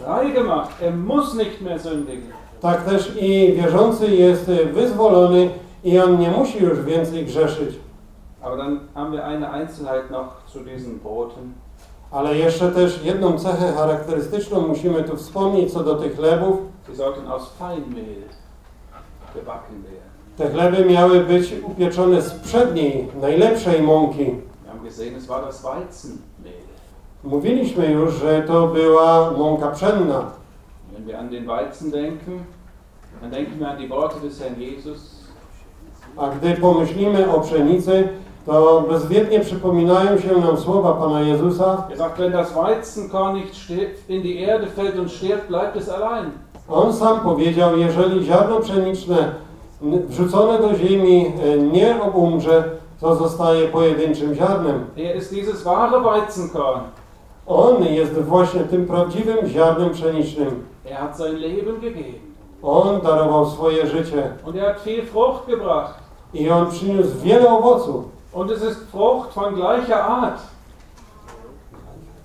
frei gemacht. Er muss nicht mehr sündigen. tak też i wierzący jest e, wyzwolony i on nie musi już więcej grzeszyć. Aber dann haben wir eine Einzelheit noch zu diesen Broten. Ale jeszcze też jedną cechę charakterystyczną musimy tu wspomnieć co do tych chlebów. Sie sollten aus Feinmehl gebacken werden. Te chleby miały być upieczone z przedniej, najlepszej mąki. Mówiliśmy już, że to była mąka pszenna. Wenn wir an den Weizen denken, dann denken wir an die Worte des Herrn Jesus. A gdy pomyślimy o pszenicy, to bezwiednie przypominają się nam słowa Pana Jezusa, Er sagt, wenn das Weizenkorn nicht stirbt, in die Erde fällt und stirbt, bleibt es allein. On sam powiedział, jeżeli ziarno pszeniczne wrzucone do ziemi e, nie obumrze, to zostaje pojedynczym ziarnem. Er ist dieses wahre Weizenkorn. On jest właśnie tym prawdziwym ziarnem pszenicznym. Er hat sein Leben gegeben. On darował swoje życie Und er hat viel Frucht gebracht. i on przyniósł wiele owoców. Und es ist Frucht von gleicher Art.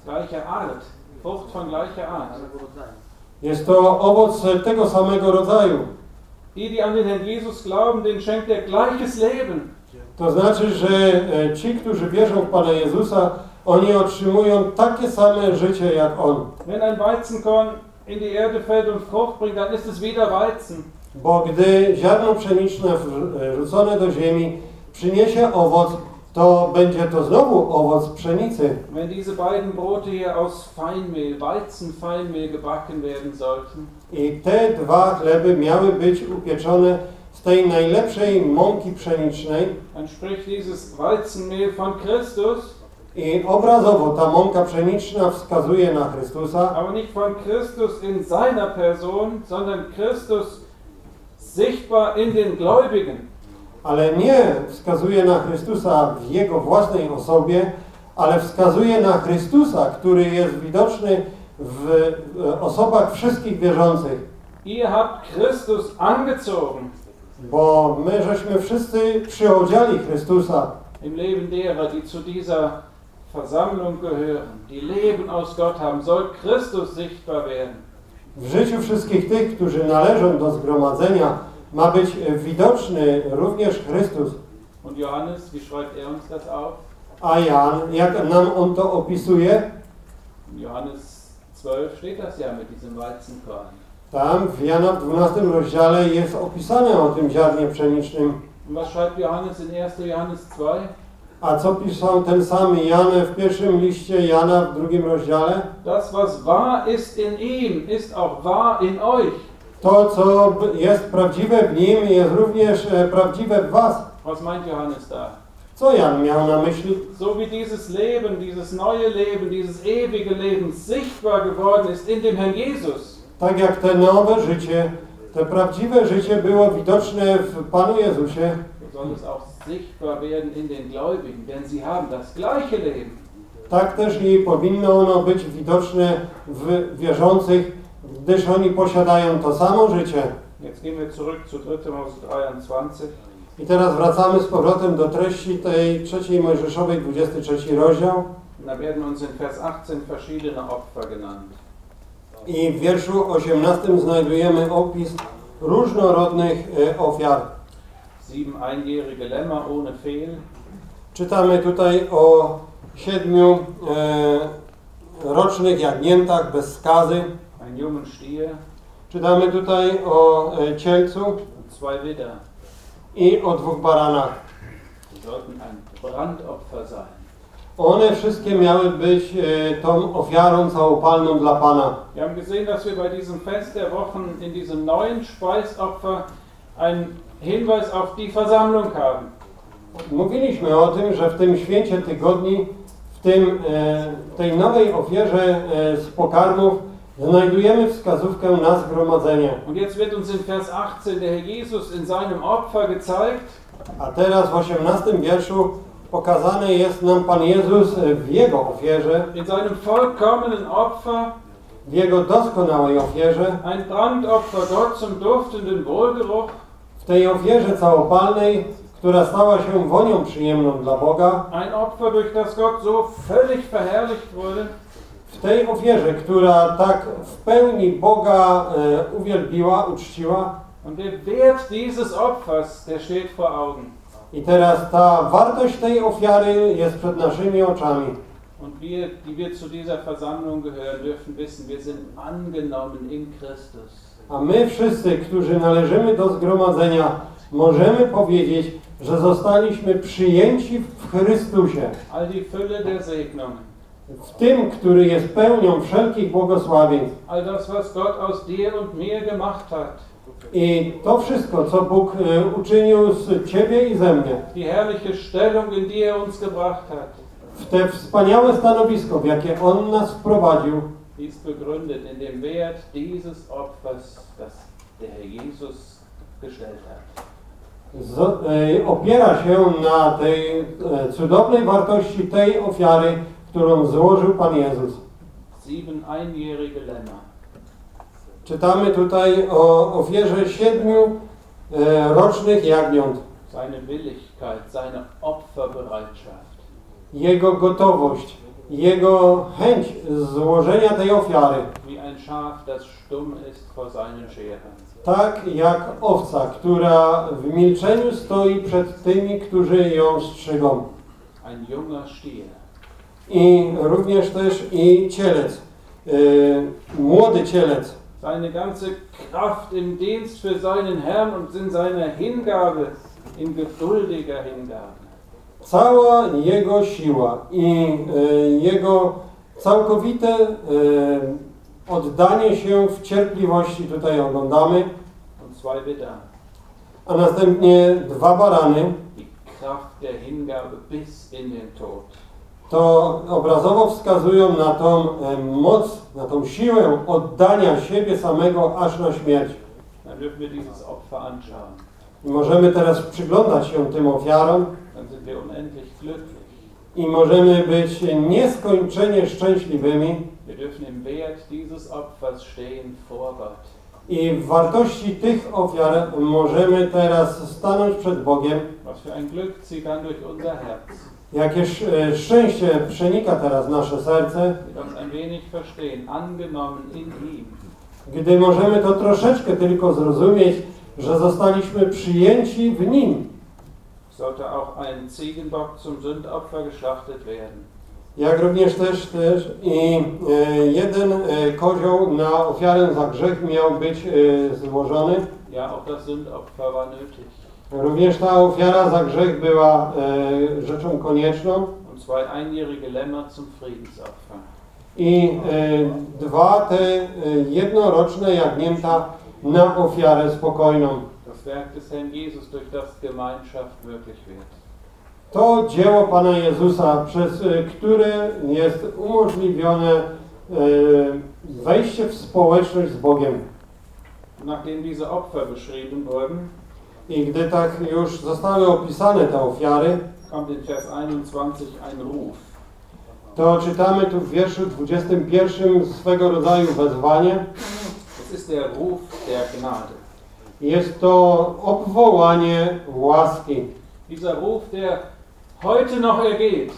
Gleicher Art. Frucht von gleicher Art. Jest to owoc tego samego rodzaju. Die, die an den Herrn Jesus glauben, denen schenkt er gleiches Leben. To znaczy, że e, ci, którzy wierzą w Pana Jezusa, oni otrzymują takie same życie jak On. Wenn ein Weizenkorn in die Erde fällt und Frucht bringt, dann ist es wieder Weizen. Bo gdy ziarno pszeniczne e, rzucone do ziemi przyniesie owoc, to będzie to znowu owoc pszenicy. Wenn diese beiden Brote hier aus Feinmehl, Weizenfeinmehl gebacken werden sollten, I te dwa chleby miały być upieczone z tej najlepszej mąki pszenicznej dann spricht dieses Weizenmehl von Christus, i obrazowo ta mąka pszeniczna wskazuje na Chrystusa, aber nicht von Christus in seiner Person, sondern Christus sichtbar in den Gläubigen. Ale nie wskazuje na Chrystusa w Jego własnej osobie, ale wskazuje na Chrystusa, który jest widoczny w e, osobach wszystkich wierzących. Ihr habt Christus angezogen Bo my żeśmy wszyscy przyodziali Chrystusa im Leben derer, die zu dieser Versammlung gehören, die Leben aus Gott haben, soll Christus sichtbar werden. w życiu wszystkich tych, którzy należą do zgromadzenia, ma być e, widoczny również Chrystus. Und Johannes, wie schreibt er uns das auf? A Jan, jak nam on to opisuje? Johannes 12 steht das ja mit diesem Weizenkorn. Tam w Jana w 12 rozdziale jest opisane o tym ziarnie pszenicznym. Was schreibt Johannes in 1. Johannes 2? A co pisał ten sam Jan w pierwszym liście Jana w drugim rozdziale? Das, was wahr ist in ihm, ist auch wahr in euch. To, co jest prawdziwe w nim, jest również e, prawdziwe w was. Was meint Johannes da? Co Jan miał na myśli? So wie dieses Leben, dieses neue Leben, dieses ewige Leben sichtbar geworden ist in dem Herrn Jesus, Tak jak te nowe życie, te prawdziwe życie było widoczne w Panu Jezusie, so soll es auch sichtbar werden in den Gläubigen, denn sie haben das gleiche Leben. tak też i powinno ono być widoczne w wierzących, gdyż oni posiadają to samo życie. Jetzt gehen wir zurück zu 3. Mose 23. I teraz wracamy z powrotem do treści tej trzeciej Mojżeszowej, 23 rozdział. Da werden uns in Vers 18 verschiedene Opfer genannt. I w wierszu 18 znajdujemy opis różnorodnych e, ofiar. Sieben einjährige Lämmer ohne Fehl, Czytamy tutaj o siedmiu e, rocznych jagniętach bez skazy. Ein jungen Stier Czytamy tutaj o e, cielcu und zwei Widder. i o dwóch baranach. Sie sollten ein Brandopfer sein. One wszystkie miały być e, tą ofiarą całopalną dla Pana. Wir haben gesehen, dass wir bei diesem Fest der Wochen in diesem neuen Speisopfer einen Hinweis auf die Versammlung haben. Mówiliśmy o tym, że w tym święcie tygodni, w tym, e, tej nowej ofierze z pokarmów znajdujemy wskazówkę na zgromadzenie. Und jetzt wird uns in Vers 18 der Herr Jesus in seinem Opfer gezeigt, A teraz w 18 wierszu pokazany jest nam Pan Jezus w Jego ofierze, in seinem vollkommenen Opfer, w Jego doskonałej ofierze, ein Brandopfer Gott zum duftenden Wohlgeruch, w tej ofierze całopalnej, która stała się wonią przyjemną dla Boga, ein Opfer, durch das Gott so völlig verherrlicht wurde, w tej ofierze, która tak w pełni Boga e, uwielbiła, uczciła. Und der Wert dieses Opfers, der steht vor Augen. I teraz ta wartość tej ofiary jest przed naszymi oczami. Und wir, die wir zu dieser Versammlung gehören, dürfen wissen, wir sind angenommen in Christus. A my wszyscy, którzy należymy do zgromadzenia, możemy powiedzieć, że zostaliśmy przyjęci w Chrystusie. All die Fülle der Segnungen, w tym, który jest pełnią wszelkich błogosławieństw. all das, was Gott aus dir und mir gemacht hat, I to wszystko, co Bóg e, uczynił z Ciebie i ze mnie, die herrliche Stellung, in die er uns gebracht hat, w te wspaniałe stanowisko, w jakie On nas wprowadził, ist begründet in dem Wert dieses Opfers, das der Herr Jesus gestellt hat. Z, e, opiera się na tej e, cudownej wartości tej ofiary, którą złożył Pan Jezus. Sieben einjährige Lämmer, Czytamy tutaj o ofierze siedmiu e, rocznych jagniąt. seine Willigkeit, seine Opferbereitschaft. Jego gotowość, jego chęć złożenia tej ofiary. Wie ein Schaf, das stumm ist vor seinen Scheren. Tak jak owca, która w milczeniu stoi przed tymi, którzy ją strzygą. Ein junger Stier, I również też i cielec, e, młody cielec. seine ganze Kraft im Dienst für seinen Herrn und in seiner Hingabe, in geduldiger Hingabe. Cała jego siła i e, jego całkowite e, oddanie się w cierpliwości tutaj oglądamy, a następnie dwa barany. die Kraft der Hingabe bis in den Tod. To obrazowo wskazują na tą e, moc, na tą siłę oddania siebie samego aż na śmierć. I możemy teraz przyglądać się tym ofiarom i możemy być nieskończenie szczęśliwymi i w wartości tych ofiar możemy teraz stanąć przed Bogiem. Was für ein Glück dann durch unser Herz. Jakież e, szczęście przenika teraz nasze serce, gdy możemy to troszeczkę tylko zrozumieć, że zostaliśmy przyjęci w Nim. Sollte auch ein Ziegenbock zum Sündopfer geschlachtet werden. Jak również też, też i e, jeden e, kozioł na ofiarę za grzech miał być e, złożony. Ja, auch das Sündopfer war nötig. Również ta ofiara za grzech była e, rzeczą konieczną. Und zwei einjährige Lämmer zum Friedensopfer. I e, dwa te e, jednoroczne jagnięta na ofiarę spokojną. Das Werk des Herrn Jesus, durch das Gemeinschaft möglich wird. To dzieło Pana Jezusa, przez e, które jest umożliwione e, wejście w społeczność z Bogiem. Nachdem diese Opfer beschrieben wurden, I gdy tak już zostały opisane te ofiary, kommt in Vers 21 ein Ruf. to czytamy tu w wierszu 21 swego rodzaju wezwanie. Es ist der Ruf der Gnade. Jest to obwołanie łaski. Dieser Ruf, der heute noch ergeht,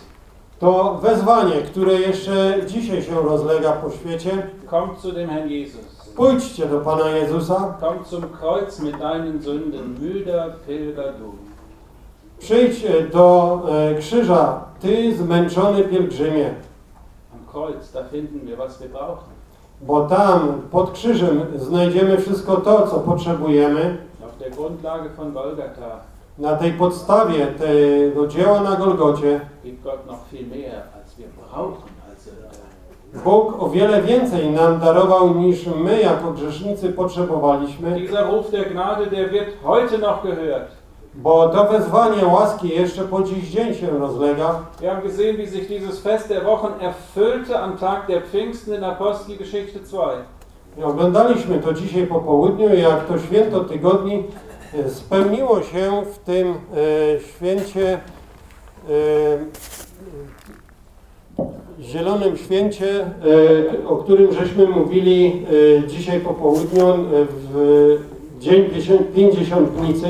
To wezwanie, które jeszcze dzisiaj się rozlega po świecie. kommt zu dem Herrn Jesus. Pójdźcie do Pana Jezusa, Komm zum Kreuz mit deinen Sünden, müder Pilger du. przyjdź do e, krzyża, Ty zmęczony pielgrzymie, Am Kreuz, da finden wir, was wir brauchen. bo tam pod krzyżem znajdziemy wszystko to, co potrzebujemy. Auf der Grundlage von Golgatha Na tej podstawie tego dzieła na Golgocie gibt Gott noch viel mehr, als wir brauchen. Bóg o wiele więcej nam darował niż my jako grzesznicy potrzebowaliśmy, Dieser Ruf der Gnade, der wird heute noch gehört. bo to wezwanie łaski jeszcze po dziś dzień się rozlega. Wir haben gesehen, wie sich dieses Fest der Wochen erfüllte am Tag der Pfingsten in Apostelgeschichte 2. I Oglądaliśmy to dzisiaj po południu, jak to święto tygodni e, spełniło się w tym e, święcie, e, zielonym święcie, e, o którym żeśmy mówili e, dzisiaj po południu e, w dzień pięćdziesiąt- pięćdziesiątnicy,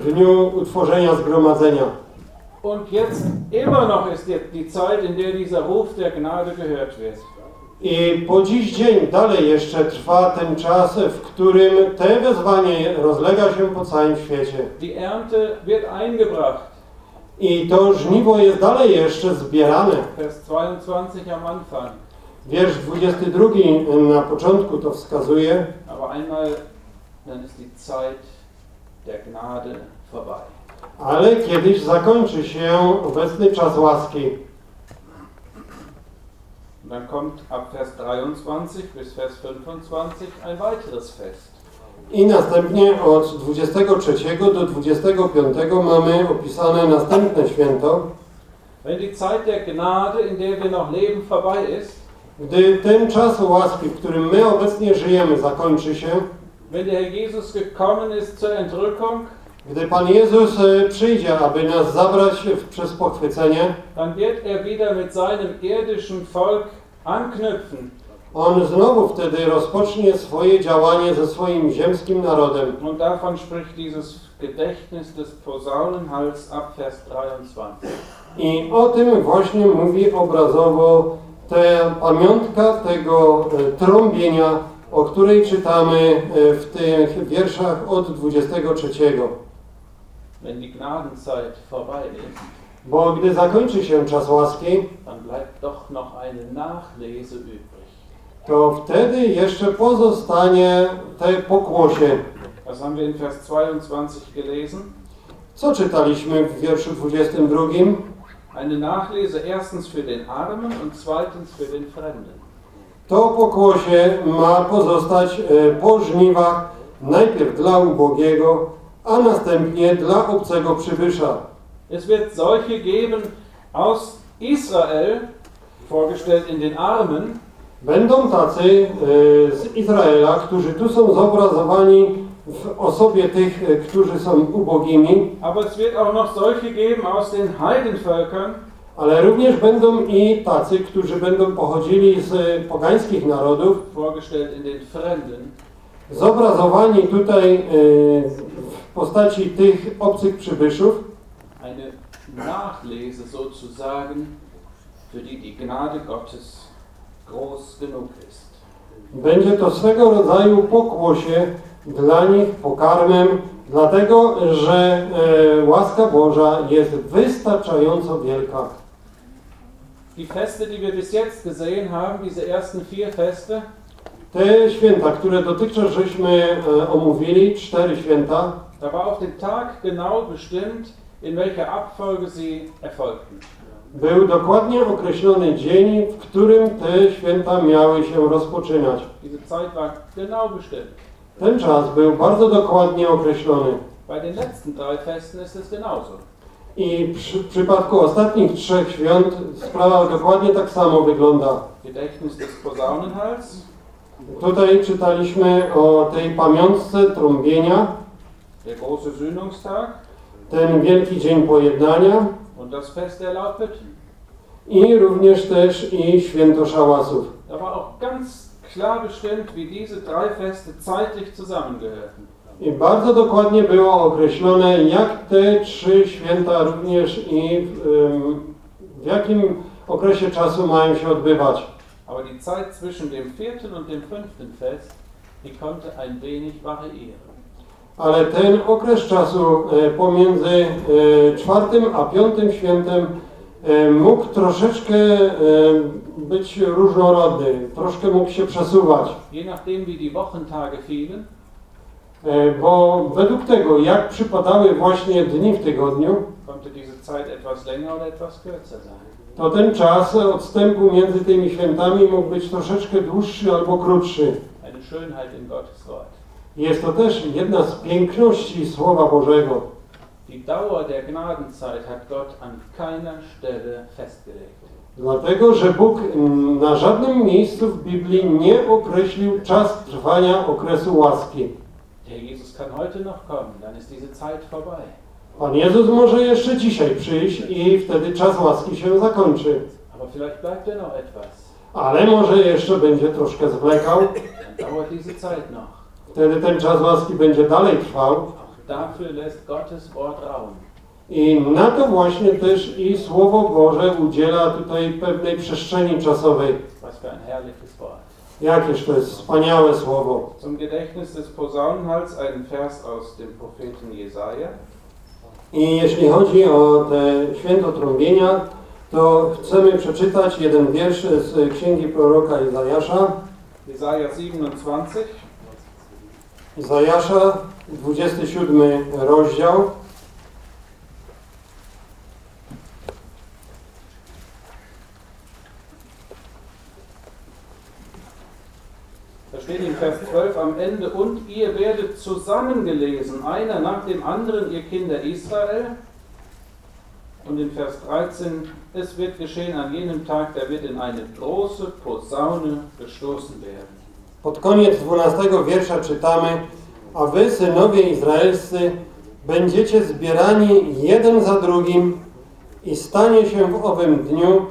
w dniu utworzenia zgromadzenia. Und jetzt immer noch ist jetzt die Zeit, in der dieser Ruf der Gnade gehört wird. I po dziś dzień dalej jeszcze trwa ten czas, w którym te wezwanie rozlega się po całym świecie. Die Ernte wird eingebracht. I to żniwo jest dalej jeszcze zbierane. Vers 22 am Anfang. Wiersz 22 na początku to wskazuje, Aber einmal, dann ist die Zeit der Gnade vorbei. ale kiedyś zakończy się obecny czas łaski. Dann kommt ab Vers 23 bis Vers 25 ein weiteres Fest. I następnie od 23 do 25 mamy opisane następne święto. Wenn die Zeit der Gnade, in der wir noch leben, vorbei ist, Gdy ten czas łaski, w którym my obecnie żyjemy, zakończy się, wenn der Herr Jesus gekommen ist zur Entrückung, gdy Pan Jezus e, przyjdzie, aby nas zabrać przez pochwycenie, dann wird er wieder mit seinem irdischen Volk anknüpfen. On znowu wtedy rozpocznie swoje działanie ze swoim ziemskim narodem. Und davon spricht dieses Gedächtnis des Posaunenhals ab Vers 23. I o tym właśnie mówi obrazowo ta pamiątka tego e, trąbienia, o której czytamy e, w tych wierszach od 23. Wenn die Gnadenzeit vorbei ist, Bo gdy zakończy się czas łaski, dann bleibt doch noch eine Nachlese übrig. To wtedy jeszcze pozostanie te pokłosie. Was haben wir in Vers 22 gelesen? Co czytaliśmy w wierszu 22? Eine Nachlese erstens für den Armen und zweitens für den Fremden. To pokłosie ma pozostać e, po żniwach najpierw dla ubogiego, a następnie dla obcego przybysza. Es wird solche geben aus Israel, vorgestellt in den Armen, Będą tacy e, z Izraela, którzy tu są zobrazowani w osobie tych, e, którzy są ubogimi, aber es wird auch noch solche geben aus den Heidenvölkern, ale również będą i tacy, którzy będą pochodzili z e, pogańskich narodów, vorgestellt in den Fremden, zobrazowani tutaj w postaci tych obcych przybyszów, eine Nachlese sozusagen, für die die Gnade Gottes groß genug ist. Będzie to swego rodzaju pokłosie dla nich, pokarmem, dlatego że e, łaska Boża jest wystarczająco wielka. Die Feste, die wir bis jetzt gesehen haben, diese ersten vier Feste, Te święta, które dotychczas żeśmy e, omówili, cztery święta, da war auf den Tag genau bestimmt, in welcher Abfolge sie erfolgten. Był dokładnie określony dzień, w którym te święta miały się rozpoczynać. Ten czas był bardzo dokładnie określony. I przy, w przypadku ostatnich trzech świąt sprawa dokładnie tak samo wygląda. Tutaj czytaliśmy o tej pamiątce trąbienia, ten wielki dzień pojednania und das Fest der Laubhütten. i również też i święto szałasów. Da war auch ganz klar bestimmt, wie diese drei Feste zeitlich zusammengehörten. I bardzo dokładnie było określone, jak te trzy święta również i w jakim okresie czasu mają się odbywać. Aber die Zeit zwischen dem vierten und dem fünften Fest, die konnte ein wenig variieren. Ale ten okres czasu e, pomiędzy e, czwartym a piątym świętem e, mógł troszeczkę być różnorodny, troszkę mógł się przesuwać. Je nachdem, wie die Wochentage fielen, Bo według tego, jak przypadały właśnie dni w tygodniu, to ten czas odstępu między tymi świętami mógł być troszeczkę dłuższy albo krótszy. Eine Schönheit in Gottes Wort. Jest to też jedna z piękności Słowa Bożego. Die Dauer der Gnadenzeit hat Gott an keiner Stelle festgelegt. Dlatego, że Bóg mm, na żadnym miejscu w Biblii nie określił czas trwania okresu łaski. Der Jesus kann heute noch kommen, dann ist diese Zeit vorbei. Pan Jezus może jeszcze dzisiaj przyjść i wtedy czas łaski się zakończy. Aber vielleicht bleibt er noch etwas. Ale może jeszcze będzie troszkę zwlekał. Dann dauert diese Zeit noch. Wtedy ten czas łaski będzie dalej trwał. Auch dafür lässt Gottes Wort Raum. I na to właśnie też i Słowo Boże udziela tutaj pewnej przestrzeni czasowej. Was für ein herrliches Wort. Jakież to jest wspaniałe Słowo. Zum Gedächtnis des Posaunenhals ein Vers aus dem Propheten Jesaja. I jeśli chodzi o te święto trąbienia, to chcemy przeczytać jeden wiersz z księgi proroka Izajasza. Jesaja 27. Izajasza, 27 rozdział. Da steht in Vers 12 am Ende, und ihr werdet zusammengelesen, einer nach dem anderen, ihr Kinder Israel. Und in Vers 13, es wird geschehen an jenem Tag, da wird in eine große Posaune gestoßen werden. Pod koniec 12 wiersza czytamy, a wy, synowie izraelscy, będziecie zbierani jeden za drugim i stanie się w owym dniu,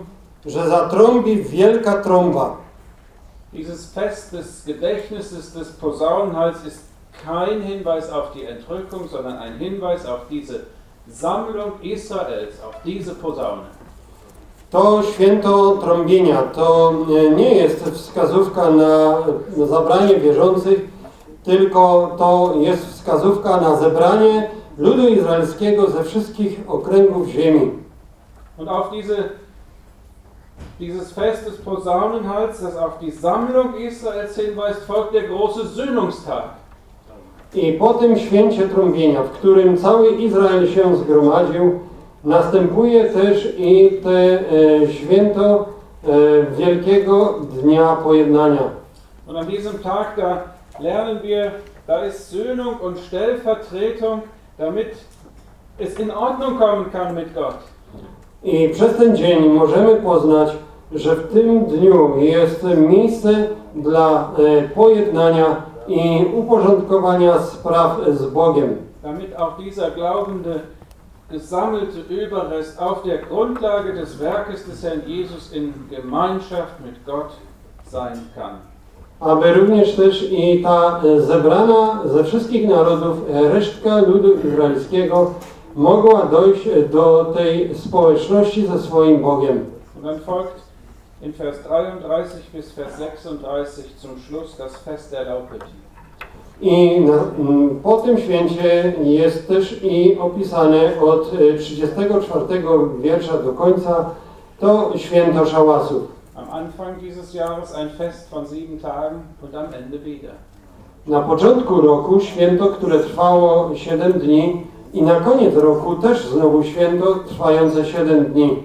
że zatrąbi wielka trąba. Dieses Fest des Gedächtnisses des Posaunenhals ist kein Hinweis auf die Entrückung, sondern ein Hinweis auf diese Sammlung Israels, auf diese Posaune. To święto trąbienia to e, nie jest wskazówka na zabranie wierzących, tylko to jest wskazówka na zebranie ludu izraelskiego ze wszystkich okręgów ziemi. Und auf diese, dieses Fest des Posaunenhals, das auf die Sammlung Israels hinweist, folgt der große Sühnungstag. I po tym święcie trąbienia, w którym cały Izrael się zgromadził, następuje też i te e, święto e, Wielkiego Dnia Pojednania. Und an diesem Tag, da lernen wir, da ist Söhnung und Stellvertretung, damit es in Ordnung kommen kann mit Gott. I przez ten dzień możemy poznać, że w tym dniu jest miejsce dla e, pojednania i uporządkowania spraw z Bogiem. damit auch dieser glaubende, gesammelte Überrest auf der Grundlage des Werkes des Herrn Jesus in Gemeinschaft mit Gott sein kann. Aby również też i ta e, zebrana ze wszystkich narodów e, resztka ludu izraelskiego mogła dojść e, do tej społeczności ze swoim Bogiem. Und dann folgt in Vers 33 bis Vers 36 zum Schluss das Fest der Laubhütten. I na, m, po tym święcie jest też i opisane od e, 34 wiersza do końca to święto szałasów. Am Anfang dieses Jahres ein Fest von sieben Tagen und am Ende wieder. Na początku roku święto, które trwało 7 dni i na koniec roku też znowu święto trwające 7 dni.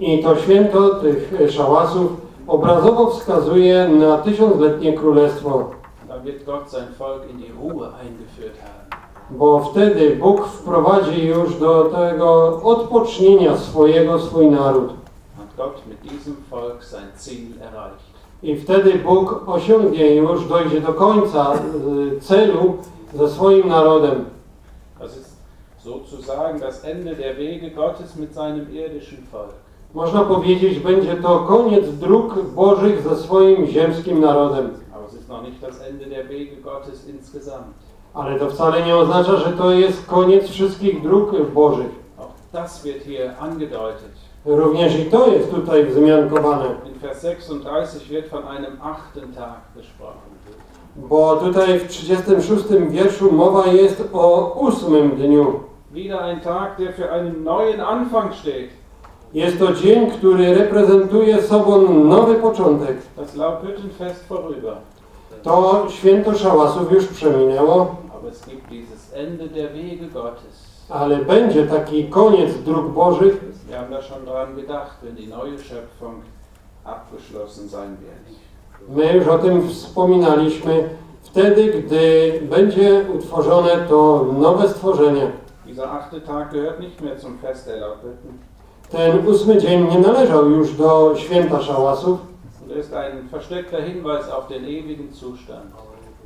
I to święto tych e, szałasów obrazowo wskazuje na tysiącletnie królestwo, Da wird Gott sein Volk in die Ruhe eingeführt haben. bo wtedy Bóg wprowadzi już do tego odpocznienia swojego swój naród. hat Gott mit diesem Volk sein Ziel erreicht. I wtedy Bóg osiągnie już, dojdzie do końca y, celu ze swoim narodem. Das ist sozusagen das Ende der Wege Gottes mit seinem irdischen Volk. Można powiedzieć, będzie to koniec dróg Bożych ze swoim ziemskim narodem. Ale to wcale nie oznacza, że to jest koniec wszystkich dróg Bożych. Również i to jest tutaj wzmiankowane. In Vers 36 wird von einem achten Tag gesprochen. Bo tutaj w 36 wierszu mowa jest o ósmym dniu. Wieder ein Tag, der für einen neuen Anfang steht. Jest to dzień, który reprezentuje sobą nowy początek. Das Laubhüttenfest vorüber. To święto szałasów już przeminęło, Aber es gibt dieses Ende der Wege Gottes. ale będzie taki koniec dróg Bożych. Wir haben da schon dran gedacht, wenn die neue Schöpfung abgeschlossen sein wird. My już o tym wspominaliśmy. Wtedy, gdy będzie utworzone to nowe stworzenie. Dieser achte Tag gehört nicht mehr zum Fest der Laubhütten. Ten ósmy dzień nie należał już do święta szałasów. Und ist ein versteckter Hinweis auf den ewigen Zustand.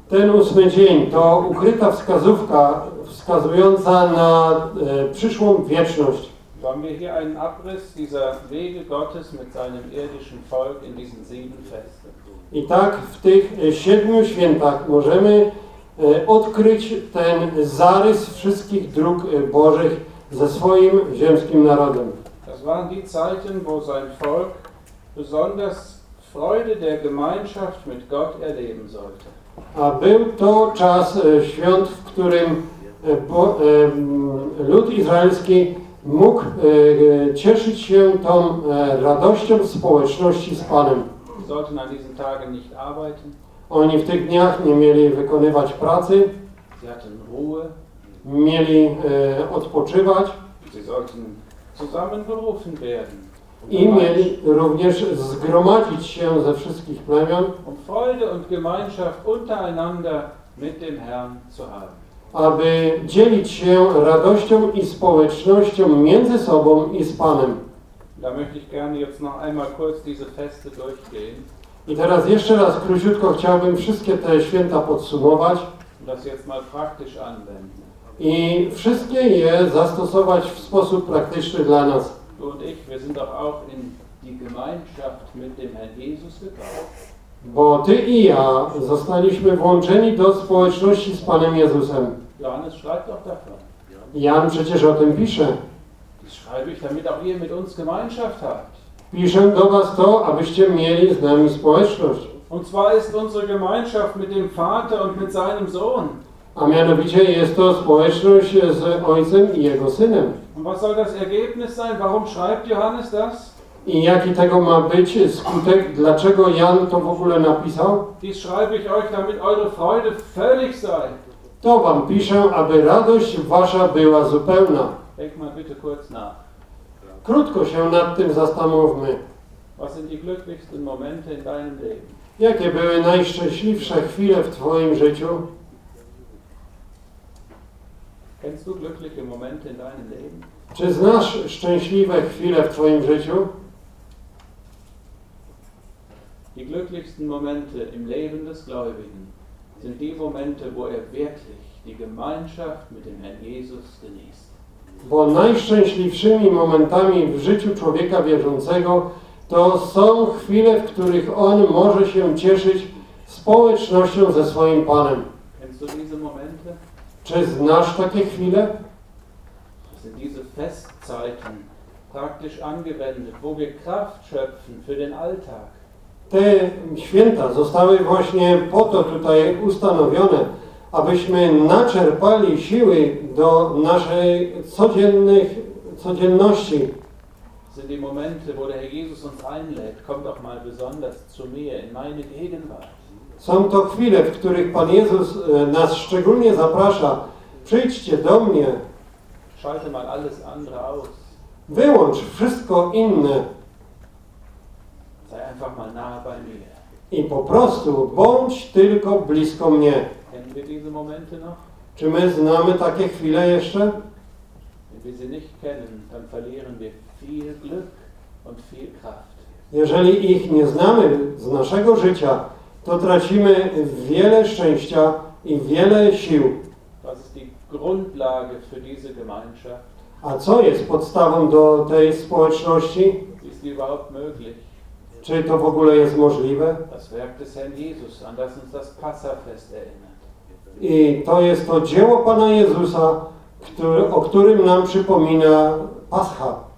Ten ósmy dzień to ukryta wskazówka wskazująca na e, przyszłą wieczność. So haben wir hier einen Abriss dieser Wege Gottes mit seinem irdischen Volk in diesen sieben Festen. I tak w tych e, siedmiu świętach możemy e, odkryć ten zarys wszystkich dróg Bożych ze swoim ziemskim narodem. Waren die Zeiten, wo sein Volk besonders Freude der Gemeinschaft mit Gott erleben sollte. A był to czas e, świąt, w którym e, e, lud izraelski mógł cieszyć się tą radością społeczności z Panem. Sollten an diesen Tagen nicht arbeiten, Oni w tych dniach nie mieli wykonywać pracy, sie hatten Ruhe, mieli odpoczywać sie sollten werden, i mieli również zgromadzić się ze wszystkich plemion, um Freude und Gemeinschaft untereinander mit dem Herrn zu haben. aby dzielić się radością i społecznością między sobą i z Panem. Da möchte ich gerne jetzt noch einmal kurz diese Feste durchgehen I teraz jeszcze raz króciutko chciałbym wszystkie te święta podsumować und das jetzt mal praktisch anwenden. I wszystkie je zastosować w sposób praktyczny dla nas. Du und ich, wir sind doch auch in die Gemeinschaft mit dem Herrn Jesus gekommen. Bo Ty i ja zostaliśmy włączeni do społeczności z Panem Jezusem. Johannes schreibt doch davon. Jan przecież o tym pisze. Das schreibe ich, damit auch ihr mit uns Gemeinschaft habt. Piszę do Was to, abyście mieli z nami społeczność. Und zwar ist unsere Gemeinschaft mit dem Vater und mit seinem Sohn. A mianowicie jest to społeczność z Ojcem i Jego Synem. Und was soll das Ergebnis sein? Warum schreibt Johannes das? I jaki tego ma być skutek? Dlaczego Jan to w ogóle napisał? Dies schreibe ich euch, damit eure Freude völlig sei. To Wam piszę, aby radość Wasza była zupełna. Denk mal bitte kurz nach. Krótko się nad tym zastanówmy. Was sind die glücklichsten Momente in deinem Leben? Jakie były najszczęśliwsze chwile w Twoim życiu? Kennst du glückliche Momente in deinem Leben? Czy znasz szczęśliwe chwile w Twoim życiu? Die glücklichsten Momente im Leben des Gläubigen sind die Momente, wo er wirklich die Gemeinschaft mit dem Herrn Jesus genießt. Bo najszczęśliwszymi momentami w życiu człowieka wierzącego to są chwile, w których on może się cieszyć społecznością ze swoim Panem. Kennst du diese Momente? Czy znasz takie chwile? Sind diese Festzeiten, praktisch angewendet, wo wir Kraft schöpfen für den Alltag. Te święta zostały właśnie po to tutaj ustanowione, abyśmy naczerpali siły do naszej codziennych, codzienności. Sind die Momente, wo der Herr Jesus uns einlädt, komm doch mal besonders zu mir in meine Gegenwart. Są to chwile, w których Pan Jezus e, nas szczególnie zaprasza. Przyjdźcie do mnie, wyłącz wszystko inne i po prostu bądź tylko blisko mnie. Czy my znamy takie chwile jeszcze? Jeżeli ich nie znamy z naszego życia, to tracimy wiele szczęścia i wiele sił. A co jest podstawą do tej społeczności? Czy to w ogóle jest możliwe? I to jest to dzieło Pana Jezusa, który, o którym nam przypomina Pascha.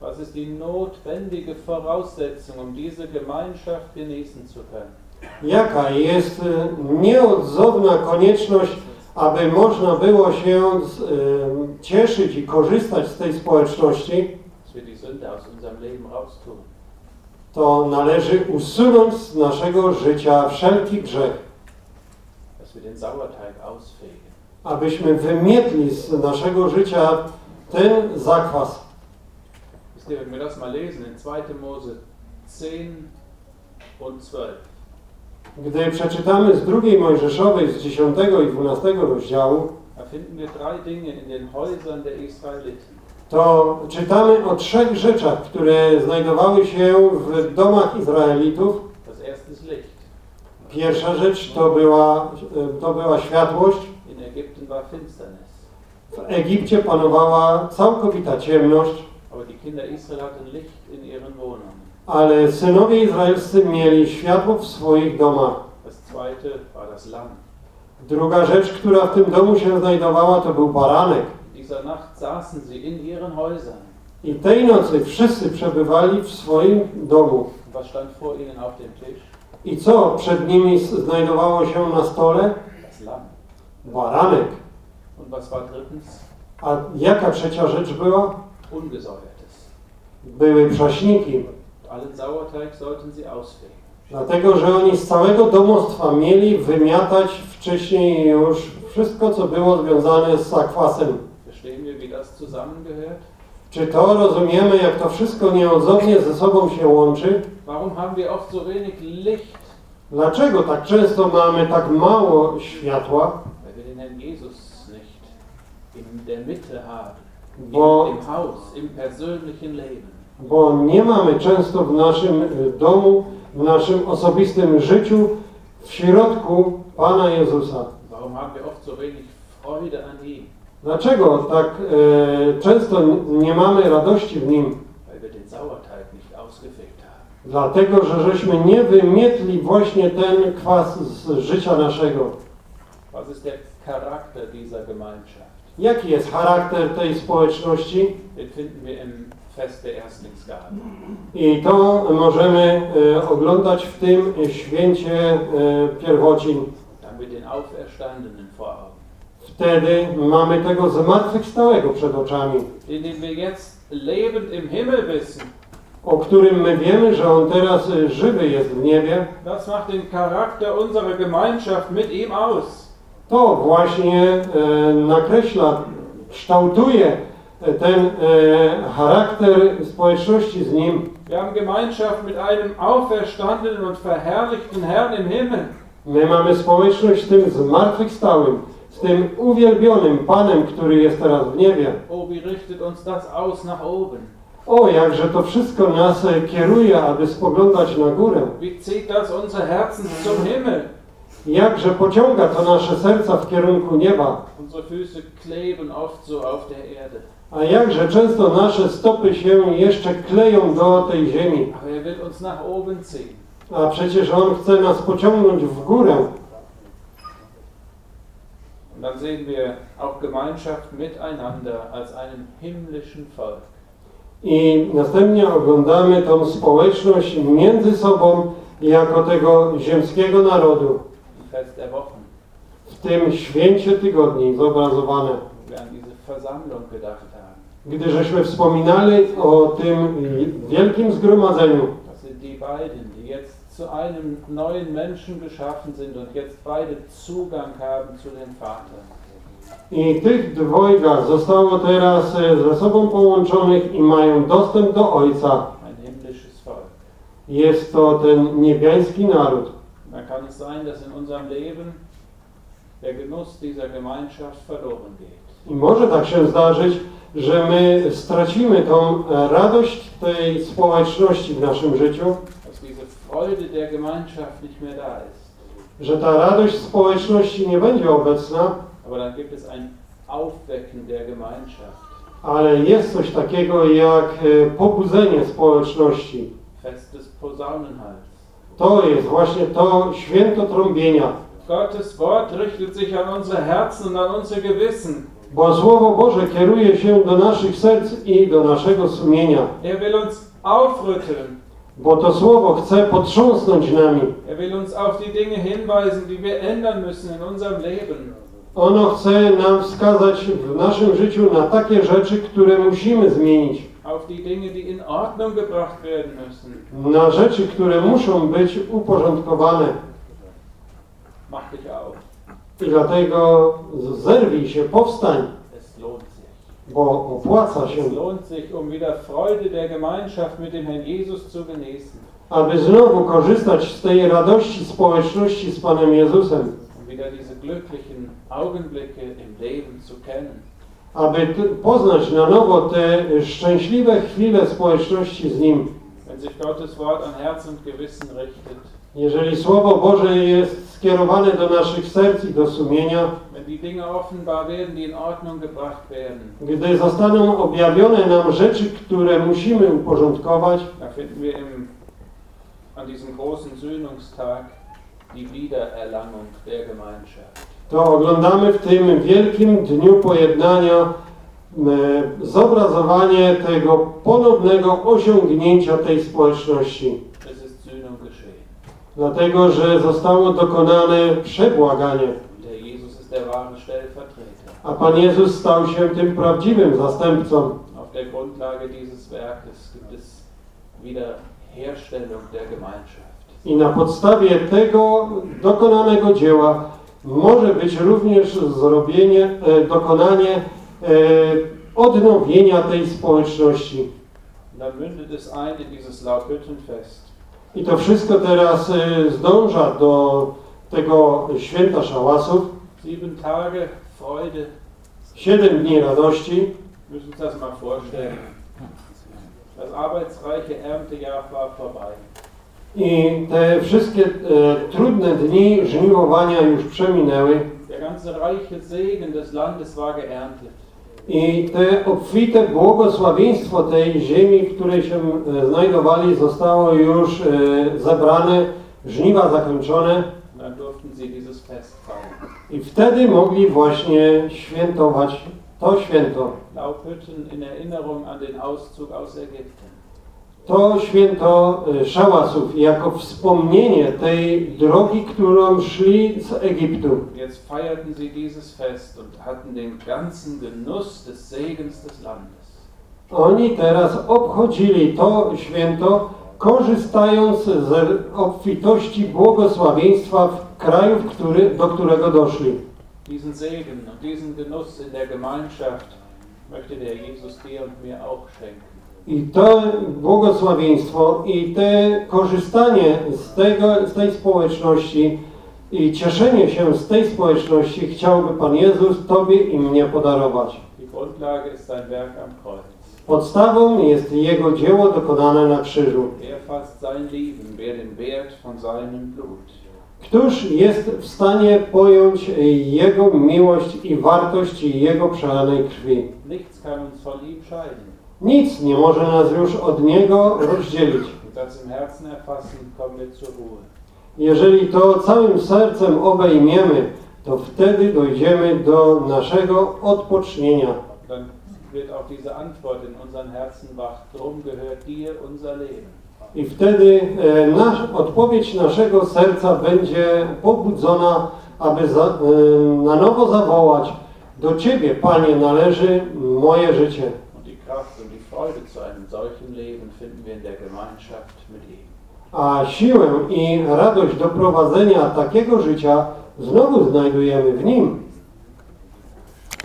Was ist die notwendige Voraussetzung, um diese Gemeinschaft genießen zu können? Jaka jest e, nieodzowna konieczność, aby można było się e, cieszyć i korzystać z tej społeczności, to należy usunąć z naszego życia wszelki grzech, abyśmy wymietli z naszego życia ten zakwas. Wenn wir das mal lesen in 2. Mose 10 und 12. Gdy przeczytamy z drugiej Mojżeszowej z 10 i 12 rozdziału, to czytamy o trzech rzeczach, które znajdowały się w domach Izraelitów. Pierwsza rzecz to była, to była światłość. W Egipcie panowała całkowita ciemność, Aber die Kinder Israel hatten Licht in ihren Wohnungen. Ale synowie izraelscy mieli światło w swoich domach. Druga rzecz, która w tym domu się znajdowała, to był baranek. I tej nocy wszyscy przebywali w swoim domu. I co przed nimi znajdowało się na stole? Baranek. A jaka trzecia rzecz była? Były prześniki. Allen Sauerteig sollten sie ausfegen. Dlatego, że oni z całego domostwa mieli wymiatać wcześniej już wszystko, co było związane z zakwasem. Verstehen wir, wie das zusammengehört? Czy to rozumiemy, jak to wszystko nieodzownie ze sobą się łączy? Warum haben wir oft so wenig Licht? Dlaczego tak często mamy tak mało światła? Weil wir den Herrn Jesus in der Mitte haben. Bo, Im, Im Haus, im persönlichen Leben. Bo nie mamy często w naszym y, domu, w naszym osobistym życiu w środku Pana Jezusa. Dlaczego tak e, często nie mamy radości w Nim? Dlatego, że żeśmy nie wymietli właśnie ten kwas z życia naszego. Was ist der Charakter dieser Gemeinschaft? Jaki jest charakter tej społeczności? I to możemy e, oglądać w tym święcie e, pierwocin. Wtedy mamy tego zmartwychwstałego przed oczami, o którym my wiemy, że on teraz e, żywy jest w niebie. Das macht den Charakter unserer Gemeinschaft mit ihm aus. To właśnie e, nakreśla, kształtuje e, ten e, charakter społeczności z nim. My mamy społeczność z tym zmartwychwstałym, z tym uwielbionym Panem, który jest teraz w niebie. Wie richtet uns das aus nach oben? O, jakże to wszystko nas kieruje, aby spoglądać na górę. Wie zieht das unsere Herzen zum Himmel? Jakże pociąga to nasze serca w kierunku nieba. Unsere Füße kleben oft so auf der Erde. A jakże często nasze stopy się jeszcze kleją do tej ziemi. Aber er will uns nach oben ziehen. A przecież On chce nas pociągnąć w górę. Und dann sehen wir auch Gemeinschaft miteinander als einem himmlischen Volk. I następnie oglądamy tą społeczność między sobą jako tego ziemskiego narodu. W tym święcie tygodni zobrazowane. Gdy żeśmy wspominali o tym wielkim zgromadzeniu, Das sind die beiden, die jetzt zu einem neuen Menschen geschaffen sind und jetzt beide Zugang haben zu dem Vater. I tych dwojga zostało teraz ze sobą połączonych i mają dostęp do Ojca. Jest to ten niebiański naród. Dann kann es sein, dass in unserem Leben der Genuss dieser Gemeinschaft verloren geht. I może tak się zdarzyć, że my stracimy tą e, radość tej społeczności w naszym życiu, Dass diese Freude der Gemeinschaft nicht mehr da ist. że ta radość społeczności nie będzie obecna, Aber dann gibt es ein Aufwecken der Gemeinschaft. ale jest coś takiego jak e, pobudzenie społeczności. Fest des Posaunenhals. To jest właśnie to święto trąbienia, Gottes Wort richtet sich an unsere Herzen und an unser Gewissen. bo Słowo Boże kieruje się do naszych serc i do naszego sumienia, Er will uns aufrütteln. bo to Słowo chce potrząsnąć nami. Er will uns auf die Dinge hinweisen, die wir ändern müssen in unserem Leben. Ono chce nam wskazać w naszym życiu na takie rzeczy, które musimy zmienić, Na rzeczy, które muszą być uporządkowane. Mach dich auf. I dlatego zerwij się, powstań, bo opłaca się, um aby znowu korzystać z tej radości społeczności z Panem Jezusem, Um wieder diese glücklichen Augenblicke im Leben zu kennen. Aby poznać na nowo te szczęśliwe chwile społeczności z Nim. Jeżeli Słowo Boże jest skierowane do naszych serc i do sumienia, gdy zostaną objawione nam rzeczy, które musimy uporządkować, an diesem großen Söhnungstag die Wiedererlangung der Gemeinschaft. To oglądamy w tym wielkim dniu pojednania e, zobrazowanie tego ponownego osiągnięcia tej społeczności. Dlatego, że zostało dokonane przebłaganie, a Pan Jezus stał się tym prawdziwym zastępcą. Auf der Grundlage dieses Werkes gibt es Wiederherstellung der Gemeinschaft. I na podstawie tego dokonanego dzieła może być również zrobienie, e, dokonanie e, odnowienia tej społeczności. I to wszystko teraz e, zdąża do tego święta szałasów. Siedem dni radości. Müssen uns das mal vorstellen. Das arbeitsreiche Erntejahr war vorbei. I te wszystkie e, trudne dni żniwowania już przeminęły. Der ganze reiche Segen des Landes war geerntet. I te obfite błogosławieństwo tej ziemi, w której się e, znajdowali, zostało już e, zebrane, żniwa zakończone. I wtedy mogli właśnie świętować to święto. Laubhütten in Erinnerung an den Auszug aus Ägypten. To święto e, szałasów jako wspomnienie tej drogi, którą szli z Egiptu. Jetzt feierten sie dieses Fest und hatten den ganzen Genuss des Segens des Landes. Oni teraz obchodzili to święto, korzystając z obfitości błogosławieństwa w kraju, który, do którego doszli. Diesen Segen und diesen Genuss in der Gemeinschaft möchte der Jesus dir und mir auch schenken. I to błogosławieństwo i te korzystanie z, tego, z tej społeczności i cieszenie się z tej społeczności chciałby Pan Jezus Tobie i mnie podarować. Podstawą jest Jego dzieło dokonane na krzyżu. Któż jest w stanie pojąć Jego miłość i wartość Jego przelanej krwi? Nichts kann uns von ihm scheiden. Nic nie może nas już od Niego rozdzielić. Jeżeli to całym sercem obejmiemy, to wtedy dojdziemy do naszego odpocznienia. I wtedy e, nasz, odpowiedź naszego serca będzie pobudzona, aby za, e, na nowo zawołać do Ciebie, Panie, należy moje życie. Und die Kraft und die Freude zu einem solchen Leben finden wir in der Gemeinschaft mit ihm. A siłę i radość do prowadzenia takiego życia znowu znajdujemy w Nim.